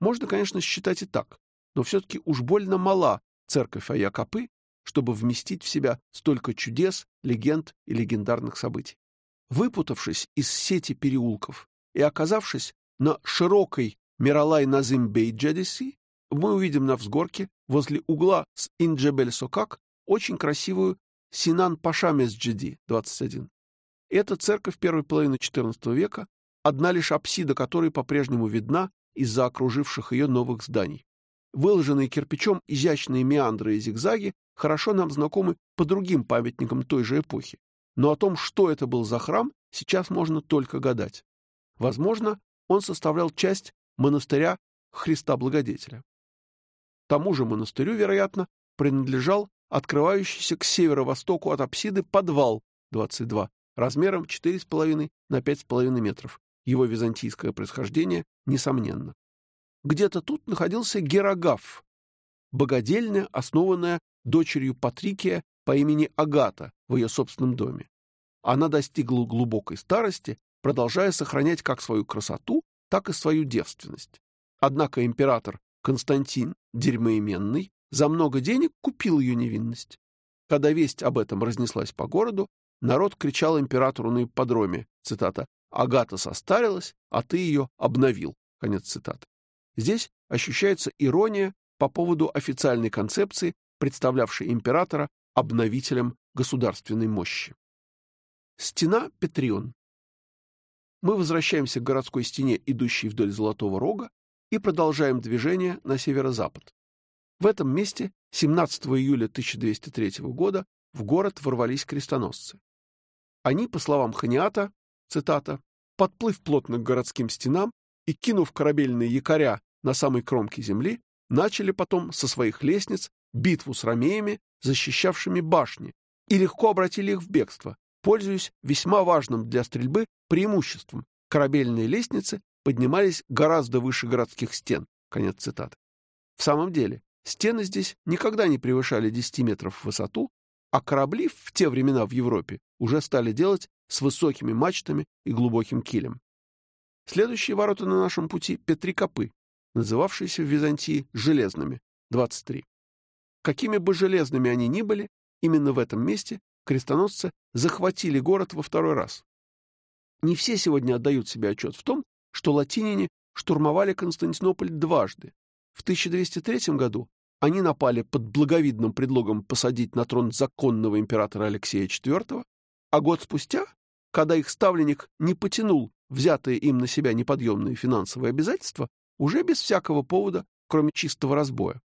Можно, конечно, считать и так, но все-таки уж больно мала церковь Аякапы, чтобы вместить в себя столько чудес, легенд и легендарных событий. Выпутавшись из сети переулков и оказавшись на широкой Миралай-Назым-Бей-Джадиси, мы увидим на взгорке возле угла с Инджебель-Сокак очень красивую Синан Паша Месджиди, 21. Это церковь первой половины XIV века, одна лишь апсида которой по-прежнему видна из-за окруживших ее новых зданий. Выложенные кирпичом изящные меандры и зигзаги хорошо нам знакомы по другим памятникам той же эпохи. Но о том, что это был за храм, сейчас можно только гадать. Возможно, он составлял часть монастыря Христа Благодетеля. Тому же монастырю, вероятно, принадлежал открывающийся к северо-востоку от апсиды подвал 22 размером 4,5 на 5,5 метров. Его византийское происхождение несомненно. Где-то тут находился Герогаф, богадельня, основанная дочерью Патрикия по имени Агата в ее собственном доме. Она достигла глубокой старости, продолжая сохранять как свою красоту, так и свою девственность. Однако император Константин Дерьмоименный за много денег купил ее невинность. Когда весть об этом разнеслась по городу, народ кричал императору на ипподроме, цитата, «Агата состарилась, а ты ее обновил». Конец цитаты. Здесь ощущается ирония по поводу официальной концепции, представлявшей императора обновителем государственной мощи. Стена Петрион. Мы возвращаемся к городской стене, идущей вдоль Золотого Рога, и продолжаем движение на северо-запад. В этом месте 17 июля 1203 года в город ворвались крестоносцы. Они, по словам Ханиата, цитата, «подплыв плотно к городским стенам и кинув корабельные якоря на самой кромке земли, начали потом со своих лестниц битву с ромеями, защищавшими башни, и легко обратили их в бегство, пользуясь весьма важным для стрельбы преимуществом. Корабельные лестницы поднимались гораздо выше городских стен. Конец цитаты. В самом деле, стены здесь никогда не превышали 10 метров в высоту, а корабли в те времена в Европе уже стали делать с высокими мачтами и глубоким килем. Следующие ворота на нашем пути — Петрикопы, называвшиеся в Византии железными, 23. Какими бы железными они ни были, именно в этом месте крестоносцы захватили город во второй раз. Не все сегодня отдают себе отчет в том, что латиняне штурмовали Константинополь дважды. В 1203 году они напали под благовидным предлогом посадить на трон законного императора Алексея IV, а год спустя, когда их ставленник не потянул взятые им на себя неподъемные финансовые обязательства, уже без всякого повода, кроме чистого разбоя.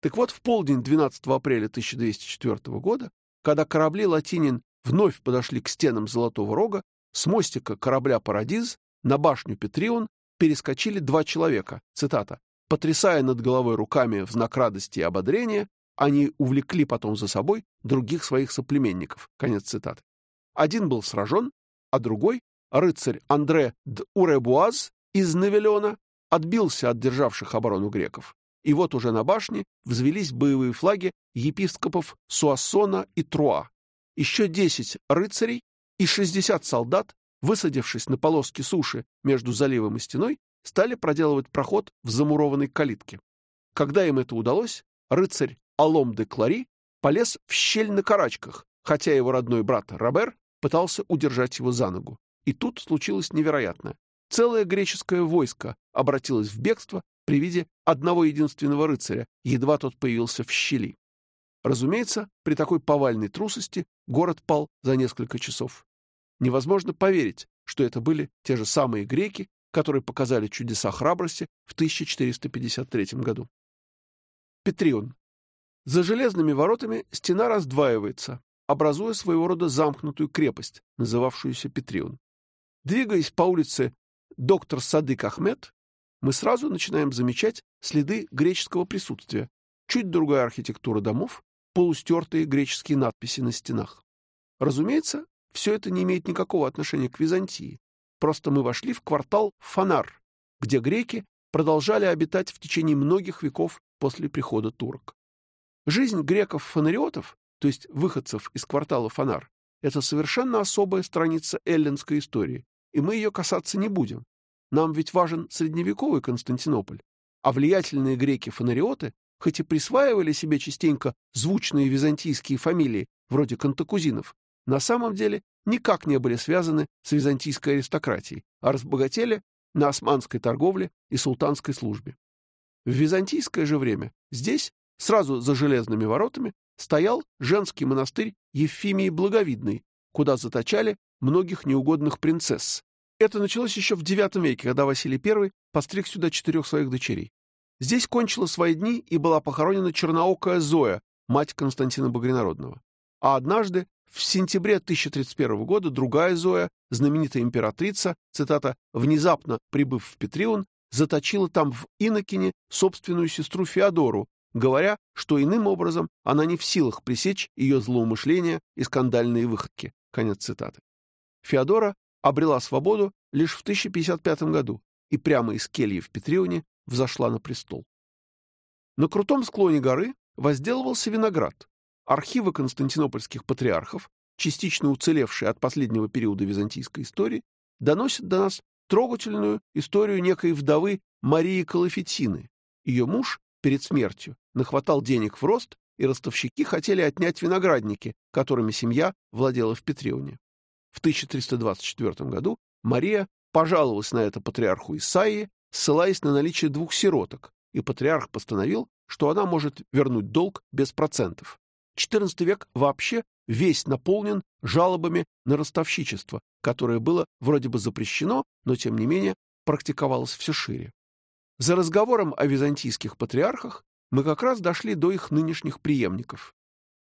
Так вот, в полдень 12 апреля 1204 года, когда корабли «Латинин» вновь подошли к стенам Золотого Рога, с мостика корабля «Парадиз» на башню Петрион перескочили два человека, цитата, «потрясая над головой руками в знак радости и ободрения, они увлекли потом за собой других своих соплеменников». Конец цитаты. Один был сражен, а другой, рыцарь Андре д'Уребуаз из Навелена, отбился от державших оборону греков. И вот уже на башне взвелись боевые флаги епископов Суассона и Труа. Еще десять рыцарей и шестьдесят солдат, высадившись на полоске суши между заливом и стеной, стали проделывать проход в замурованной калитке. Когда им это удалось, рыцарь Алом де Клари полез в щель на карачках, хотя его родной брат Робер пытался удержать его за ногу. И тут случилось невероятное. Целое греческое войско обратилось в бегство при виде одного единственного рыцаря, едва тот появился в щели. Разумеется, при такой повальной трусости город пал за несколько часов. Невозможно поверить, что это были те же самые греки, которые показали чудеса храбрости в 1453 году. Петрион. За железными воротами стена раздваивается, образуя своего рода замкнутую крепость, называвшуюся Петрион. Двигаясь по улице доктор Садык Ахмед, мы сразу начинаем замечать следы греческого присутствия, чуть другая архитектура домов, полустертые греческие надписи на стенах. Разумеется, все это не имеет никакого отношения к Византии. Просто мы вошли в квартал Фанар, где греки продолжали обитать в течение многих веков после прихода турок. Жизнь греков-фонариотов, то есть выходцев из квартала Фанар, это совершенно особая страница эллинской истории, и мы ее касаться не будем. Нам ведь важен средневековый Константинополь, а влиятельные греки-фонариоты, хоть и присваивали себе частенько звучные византийские фамилии, вроде кантакузинов, на самом деле никак не были связаны с византийской аристократией, а разбогатели на османской торговле и султанской службе. В византийское же время здесь, сразу за железными воротами, стоял женский монастырь Ефимии Благовидной, куда заточали многих неугодных принцесс. Это началось еще в IX веке, когда Василий I постриг сюда четырех своих дочерей. Здесь кончила свои дни и была похоронена черноокая Зоя, мать Константина Багринародного. А однажды, в сентябре 1031 года, другая Зоя, знаменитая императрица, цитата, «внезапно прибыв в Петрион, заточила там в Инокине собственную сестру Феодору, говоря, что иным образом она не в силах пресечь ее злоумышления и скандальные выходки». Конец цитаты. Феодора обрела свободу лишь в 1055 году и прямо из кельи в Петрионе взошла на престол. На крутом склоне горы возделывался виноград. Архивы константинопольских патриархов, частично уцелевшие от последнего периода византийской истории, доносят до нас трогательную историю некой вдовы Марии Калафетины. Ее муж перед смертью нахватал денег в рост, и ростовщики хотели отнять виноградники, которыми семья владела в Петрионе. В 1324 году Мария пожаловалась на это патриарху Исаии, ссылаясь на наличие двух сироток, и патриарх постановил, что она может вернуть долг без процентов. XIV век вообще весь наполнен жалобами на ростовщичество, которое было вроде бы запрещено, но тем не менее практиковалось все шире. За разговором о византийских патриархах мы как раз дошли до их нынешних преемников.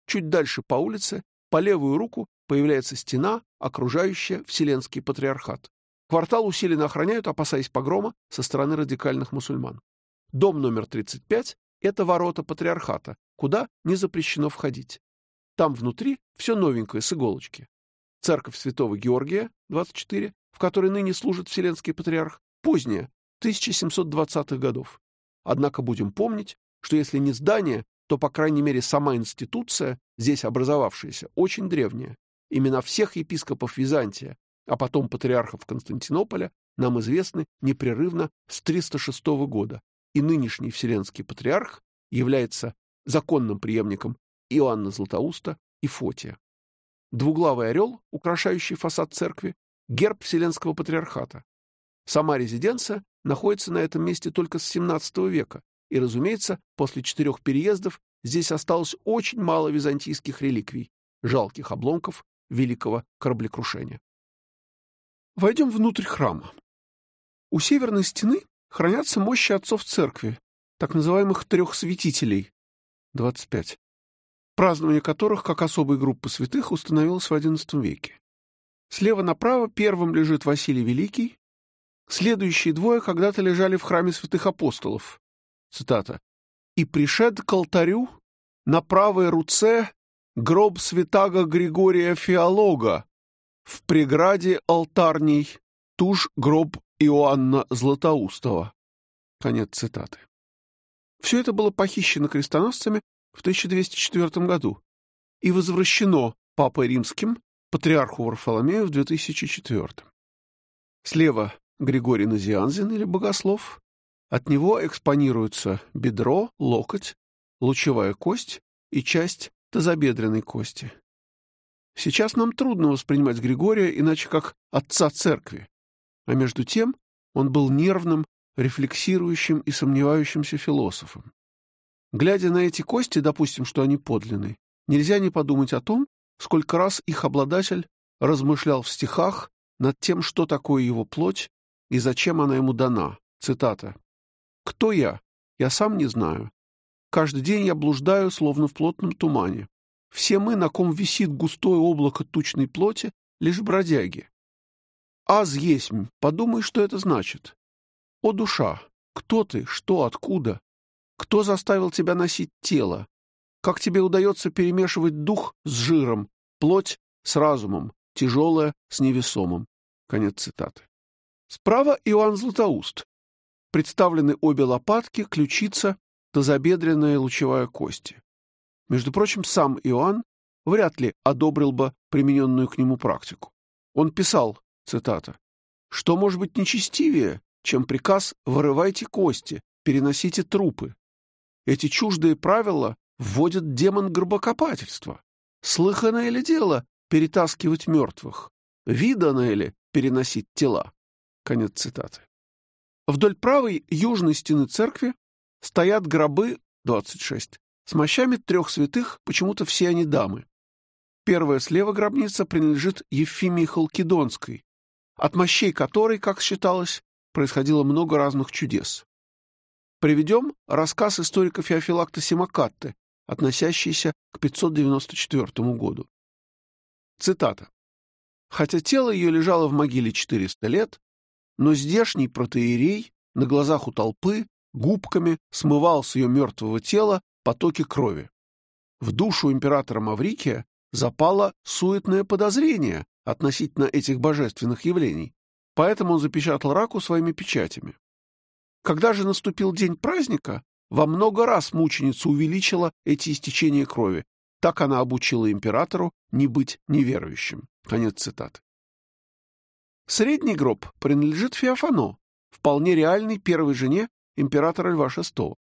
Чуть дальше по улице, по левую руку, появляется стена, окружающая Вселенский патриархат. Квартал усиленно охраняют, опасаясь погрома со стороны радикальных мусульман. Дом номер 35 — это ворота патриархата, куда не запрещено входить. Там внутри все новенькое с иголочки. Церковь Святого Георгия, 24, в которой ныне служит Вселенский Патриарх, поздняя, 1720-х годов. Однако будем помнить, что если не здание, то, по крайней мере, сама институция, здесь образовавшаяся, очень древняя. Имена всех епископов Византия, а потом патриархов Константинополя, нам известны непрерывно с 306 года, и нынешний Вселенский Патриарх является законным преемником Иоанна Златоуста и Фотия. Двуглавый орел, украшающий фасад церкви, герб Вселенского Патриархата. Сама резиденция находится на этом месте только с XVII века, и, разумеется, после четырех переездов здесь осталось очень мало византийских реликвий, жалких обломков великого кораблекрушения. Войдем внутрь храма. У северной стены хранятся мощи отцов церкви, так называемых трех святителей, 25, празднование которых, как особой группы святых, установилось в XI веке. Слева направо первым лежит Василий Великий, следующие двое когда-то лежали в храме святых апостолов. Цитата. «И пришед к алтарю на правой руце гроб святаго Григория Феолога, в преграде алтарней туж гроб Иоанна Златоустова». Конец цитаты. Все это было похищено крестоносцами в 1204 году и возвращено Папой Римским патриарху Варфоломею в 2004. Слева Григорий Назианзин или Богослов. От него экспонируются бедро, локоть, лучевая кость и часть тазобедренной кости. Сейчас нам трудно воспринимать Григория иначе как отца церкви, а между тем он был нервным, рефлексирующим и сомневающимся философом. Глядя на эти кости, допустим, что они подлинны, нельзя не подумать о том, сколько раз их обладатель размышлял в стихах над тем, что такое его плоть и зачем она ему дана. Цитата. «Кто я? Я сам не знаю. Каждый день я блуждаю, словно в плотном тумане. Все мы, на ком висит густое облако тучной плоти, лишь бродяги. Аз есмь, подумай, что это значит. О, душа, кто ты, что, откуда? Кто заставил тебя носить тело? Как тебе удается перемешивать дух с жиром, плоть с разумом, тяжелое с невесомым? Конец цитаты. Справа Иоанн Златоуст. Представлены обе лопатки, ключица, тазобедренная лучевая кости. Между прочим, сам Иоанн вряд ли одобрил бы примененную к нему практику. Он писал, цитата, «Что может быть нечестивее, чем приказ «вырывайте кости, переносите трупы»? Эти чуждые правила вводят демон гробокопательства. Слыханное ли дело перетаскивать мертвых? Виданное ли переносить тела? Конец цитаты. Вдоль правой южной стены церкви стоят гробы 26 с мощами трех святых, почему-то все они дамы. Первая слева гробница принадлежит Ефимии Халкидонской, от мощей которой, как считалось, происходило много разных чудес. Приведем рассказ историка Феофилакта Симакатты, относящийся к 594 году. Цитата. «Хотя тело ее лежало в могиле 400 лет, но здешний протеерей на глазах у толпы губками смывал с ее мертвого тела потоки крови. В душу императора Маврикия запало суетное подозрение относительно этих божественных явлений, поэтому он запечатал раку своими печатями. Когда же наступил день праздника, во много раз мученица увеличила эти истечения крови. Так она обучила императору не быть неверующим. Конец цитаты. Средний гроб принадлежит Феофано, вполне реальной первой жене императора Льва VI.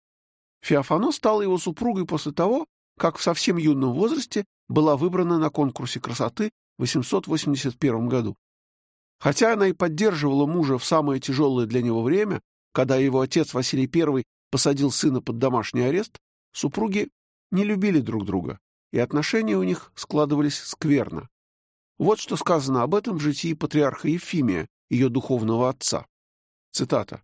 Феофано стала его супругой после того, как в совсем юном возрасте была выбрана на конкурсе красоты в 881 году. Хотя она и поддерживала мужа в самое тяжелое для него время, когда его отец Василий I посадил сына под домашний арест, супруги не любили друг друга, и отношения у них складывались скверно. Вот что сказано об этом в житии патриарха Ефимия, ее духовного отца. Цитата.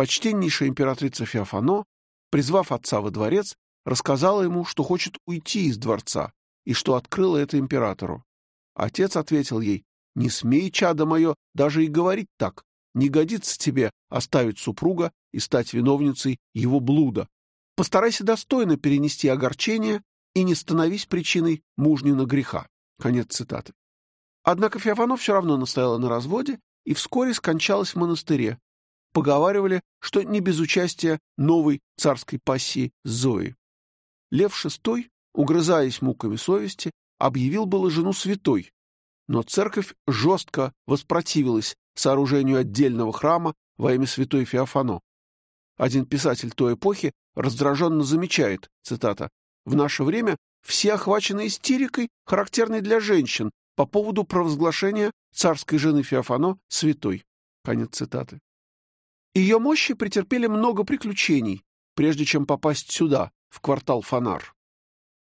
«Почтеннейшая императрица Феофано, призвав отца во дворец, рассказала ему, что хочет уйти из дворца и что открыла это императору. Отец ответил ей, не смей, чадо мое, даже и говорить так. Не годится тебе оставить супруга и стать виновницей его блуда. Постарайся достойно перенести огорчение и не становись причиной мужнина греха. Конец цитаты. Однако Феофанов все равно настояла на разводе и вскоре скончалась в монастыре. Поговаривали, что не без участия новой царской пассии Зои. Лев VI, угрызаясь муками совести, объявил было жену святой, но церковь жестко воспротивилась сооружению отдельного храма во имя святой Феофано. Один писатель той эпохи раздраженно замечает, цитата, «В наше время все охвачены истерикой, характерной для женщин, по поводу провозглашения царской жены Феофано святой». Конец цитаты. Ее мощи претерпели много приключений, прежде чем попасть сюда, в квартал Фонар.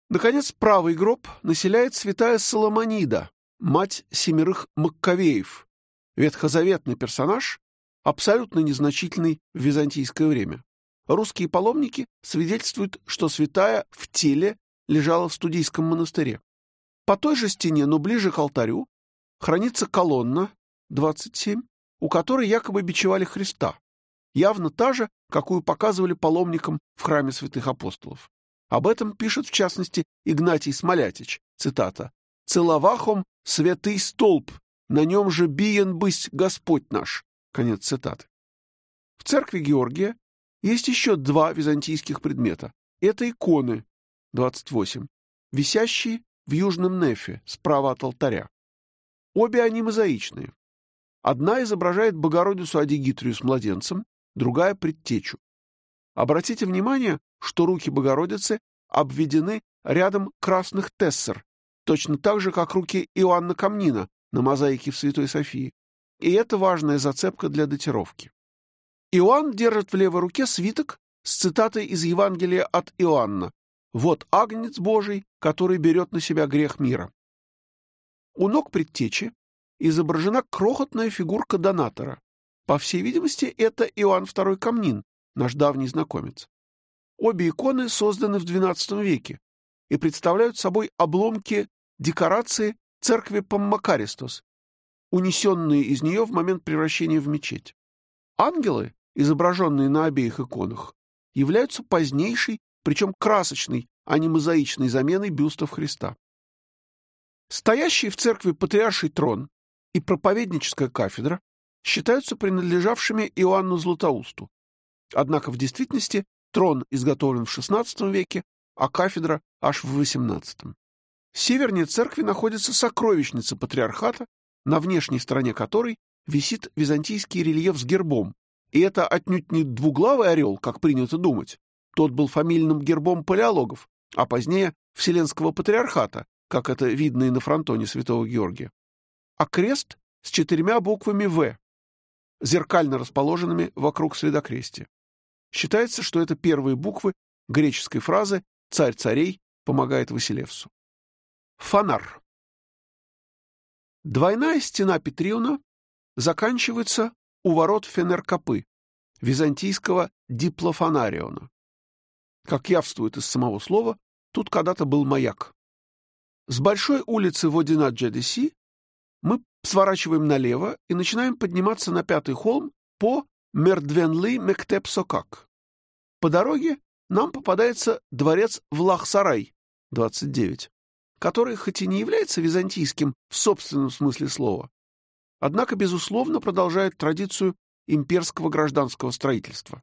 Наконец, правый гроб населяет святая Соломонида, мать семерых Маккавеев, ветхозаветный персонаж, абсолютно незначительный в византийское время. Русские паломники свидетельствуют, что святая в теле лежала в студийском монастыре. По той же стене, но ближе к алтарю, хранится колонна 27, у которой якобы бичевали Христа, явно та же, какую показывали паломникам в храме святых апостолов. Об этом пишет, в частности, Игнатий Смолятич, цитата, «Целовахом святый столб, на нем же биен бысть Господь наш». Конец цитаты. В церкви Георгия есть еще два византийских предмета. Это иконы, 28, висящие в южном нефе, справа от алтаря. Обе они мозаичные. Одна изображает Богородицу Адигитрию с младенцем, другая — предтечу. Обратите внимание, что руки Богородицы обведены рядом красных тессер, точно так же, как руки Иоанна Камнина на мозаике в Святой Софии. И это важная зацепка для датировки. Иоанн держит в левой руке свиток с цитатой из Евангелия от Иоанна «Вот агнец Божий, который берет на себя грех мира». У ног предтечи изображена крохотная фигурка донатора. По всей видимости, это Иоанн II Камнин, наш давний знакомец. Обе иконы созданы в XII веке и представляют собой обломки декорации церкви Паммакаристос, унесенные из нее в момент превращения в мечеть. Ангелы, изображенные на обеих иконах, являются позднейшей, причем красочной, а не мозаичной заменой бюстов Христа. Стоящий в церкви патриарший трон и проповедническая кафедра считаются принадлежавшими Иоанну Златоусту. Однако в действительности трон изготовлен в XVI веке, а кафедра аж в XVIII. Севернее церкви находится сокровищница патриархата, на внешней стороне которой висит византийский рельеф с гербом, и это отнюдь не двуглавый орел, как принято думать. Тот был фамильным гербом палеологов, а позднее Вселенского патриархата, как это видно и на фронтоне Святого Георгия. А крест с четырьмя буквами «В», зеркально расположенными вокруг средокрестия. Считается, что это первые буквы греческой фразы «Царь царей помогает Василевсу». Фонар. Двойная стена Петриуна заканчивается у ворот Фенеркопы, византийского диплофонариона. Как явствует из самого слова, тут когда-то был маяк. С большой улицы водина джедеси мы сворачиваем налево и начинаем подниматься на пятый холм по Мердвенли Мектеп-Сокак. По дороге нам попадается дворец Влахсарай, 29 который хоть и не является византийским в собственном смысле слова, однако, безусловно, продолжает традицию имперского гражданского строительства.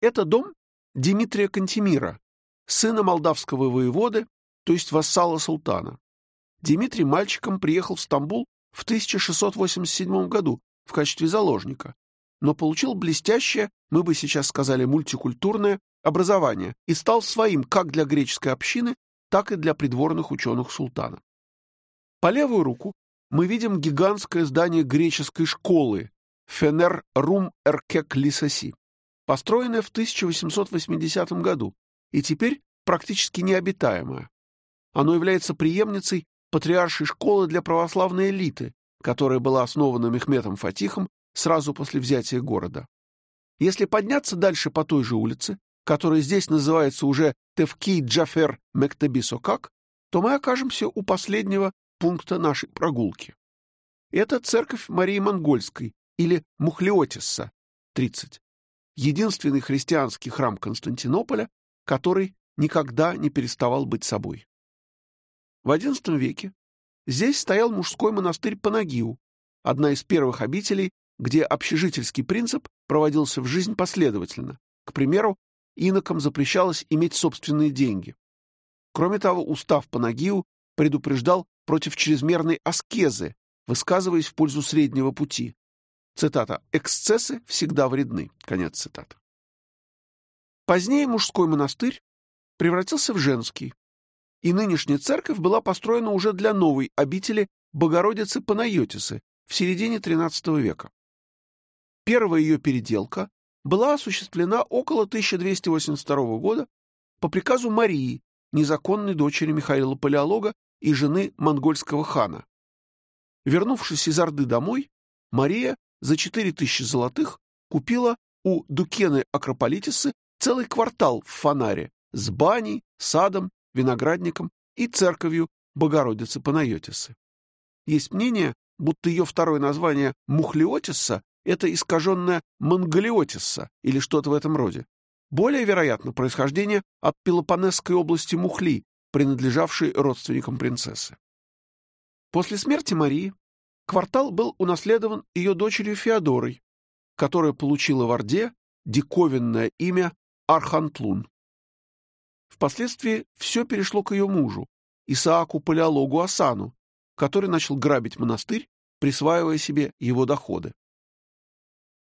Это дом Дмитрия Кантемира, сына молдавского воеводы, то есть вассала султана. Дмитрий мальчиком приехал в Стамбул в 1687 году в качестве заложника, но получил блестящее, мы бы сейчас сказали мультикультурное, образование и стал своим как для греческой общины, так и для придворных ученых султана. По левую руку мы видим гигантское здание греческой школы Фенер Рум Эркек Лисаси, построенное в 1880 году и теперь практически необитаемое. Оно является преемницей патриаршей школы для православной элиты, которая была основана Мехметом Фатихом сразу после взятия города. Если подняться дальше по той же улице, которая здесь называется уже Тевки Джафер Мектебисокак, то мы окажемся у последнего пункта нашей прогулки. Это церковь Марии Монгольской или Мухлеотисса, 30. Единственный христианский храм Константинополя, который никогда не переставал быть собой. В XI веке здесь стоял мужской монастырь Панагиу, одна из первых обителей, где общежительский принцип проводился в жизнь последовательно. К примеру, инокам запрещалось иметь собственные деньги. Кроме того, устав Панагиу предупреждал против чрезмерной аскезы, высказываясь в пользу среднего пути. Цитата «Эксцессы всегда вредны». Конец цитаты. Позднее мужской монастырь превратился в женский, и нынешняя церковь была построена уже для новой обители Богородицы Панайотисы в середине XIII века. Первая ее переделка была осуществлена около 1282 года по приказу Марии, незаконной дочери Михаила Палеолога и жены монгольского хана. Вернувшись из Орды домой, Мария за 4000 золотых купила у Дукены Акрополитисы целый квартал в Фанаре с баней, садом, виноградником и церковью Богородицы Панайотисы. Есть мнение, будто ее второе название Мухлиотиса — это искаженное Монголиотиса или что-то в этом роде. Более вероятно происхождение от Пелопонесской области Мухли, принадлежавшей родственникам принцессы. После смерти Марии квартал был унаследован ее дочерью Феодорой, которая получила в Орде диковинное имя Архантлун. Впоследствии все перешло к ее мужу, Исааку Палеологу Асану, который начал грабить монастырь, присваивая себе его доходы.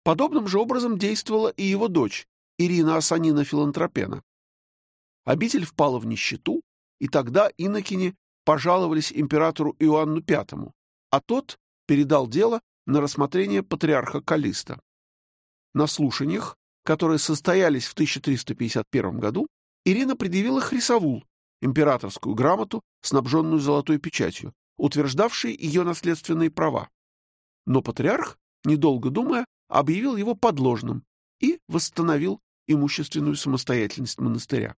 Подобным же образом действовала и его дочь, Ирина Асанина Филантропена. Обитель впала в нищету, и тогда инокини пожаловались императору Иоанну V, а тот передал дело на рассмотрение патриарха Калиста. На слушаниях, которые состоялись в 1351 году, Ирина предъявила Хрисовул, императорскую грамоту, снабженную золотой печатью, утверждавшей ее наследственные права. Но патриарх, недолго думая, объявил его подложным и восстановил имущественную самостоятельность монастыря.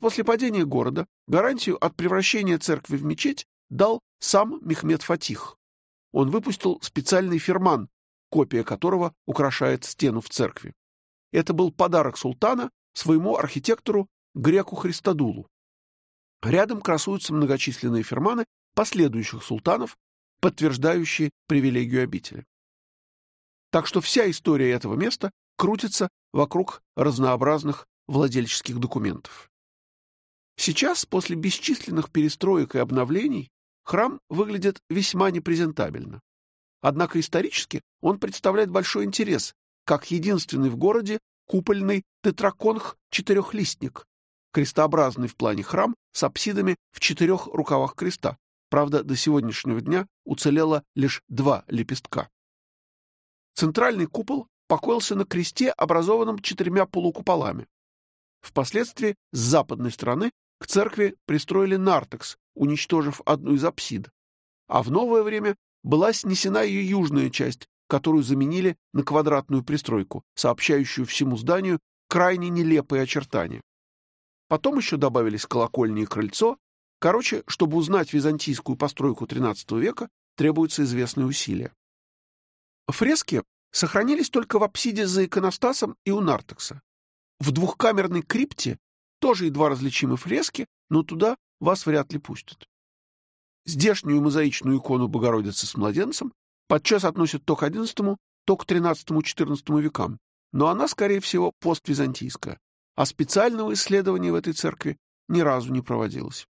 После падения города гарантию от превращения церкви в мечеть дал сам Мехмед Фатих. Он выпустил специальный ферман, копия которого украшает стену в церкви. Это был подарок султана своему архитектору греку Христодулу. Рядом красуются многочисленные ферманы последующих султанов, подтверждающие привилегию обители. Так что вся история этого места крутится вокруг разнообразных владельческих документов. Сейчас, после бесчисленных перестроек и обновлений, храм выглядит весьма непрезентабельно. Однако исторически он представляет большой интерес, как единственный в городе купольный тетраконх-четырехлистник, крестообразный в плане храм с апсидами в четырех рукавах креста. Правда, до сегодняшнего дня уцелело лишь два лепестка. Центральный купол покоился на кресте, образованном четырьмя полукуполами. Впоследствии с западной стороны к церкви пристроили нартекс, уничтожив одну из апсид. А в новое время была снесена ее южная часть, которую заменили на квадратную пристройку, сообщающую всему зданию крайне нелепые очертания. Потом еще добавились колокольни и крыльцо. Короче, чтобы узнать византийскую постройку XIII века, требуются известные усилия. Фрески сохранились только в апсиде за иконостасом и у нартекса. В двухкамерной крипте тоже едва различимы фрески, но туда вас вряд ли пустят. Здешнюю мозаичную икону Богородицы с младенцем подчас относят то к XI, то к XIII-XIV векам, но она, скорее всего, поствизантийская, а специального исследования в этой церкви ни разу не проводилось.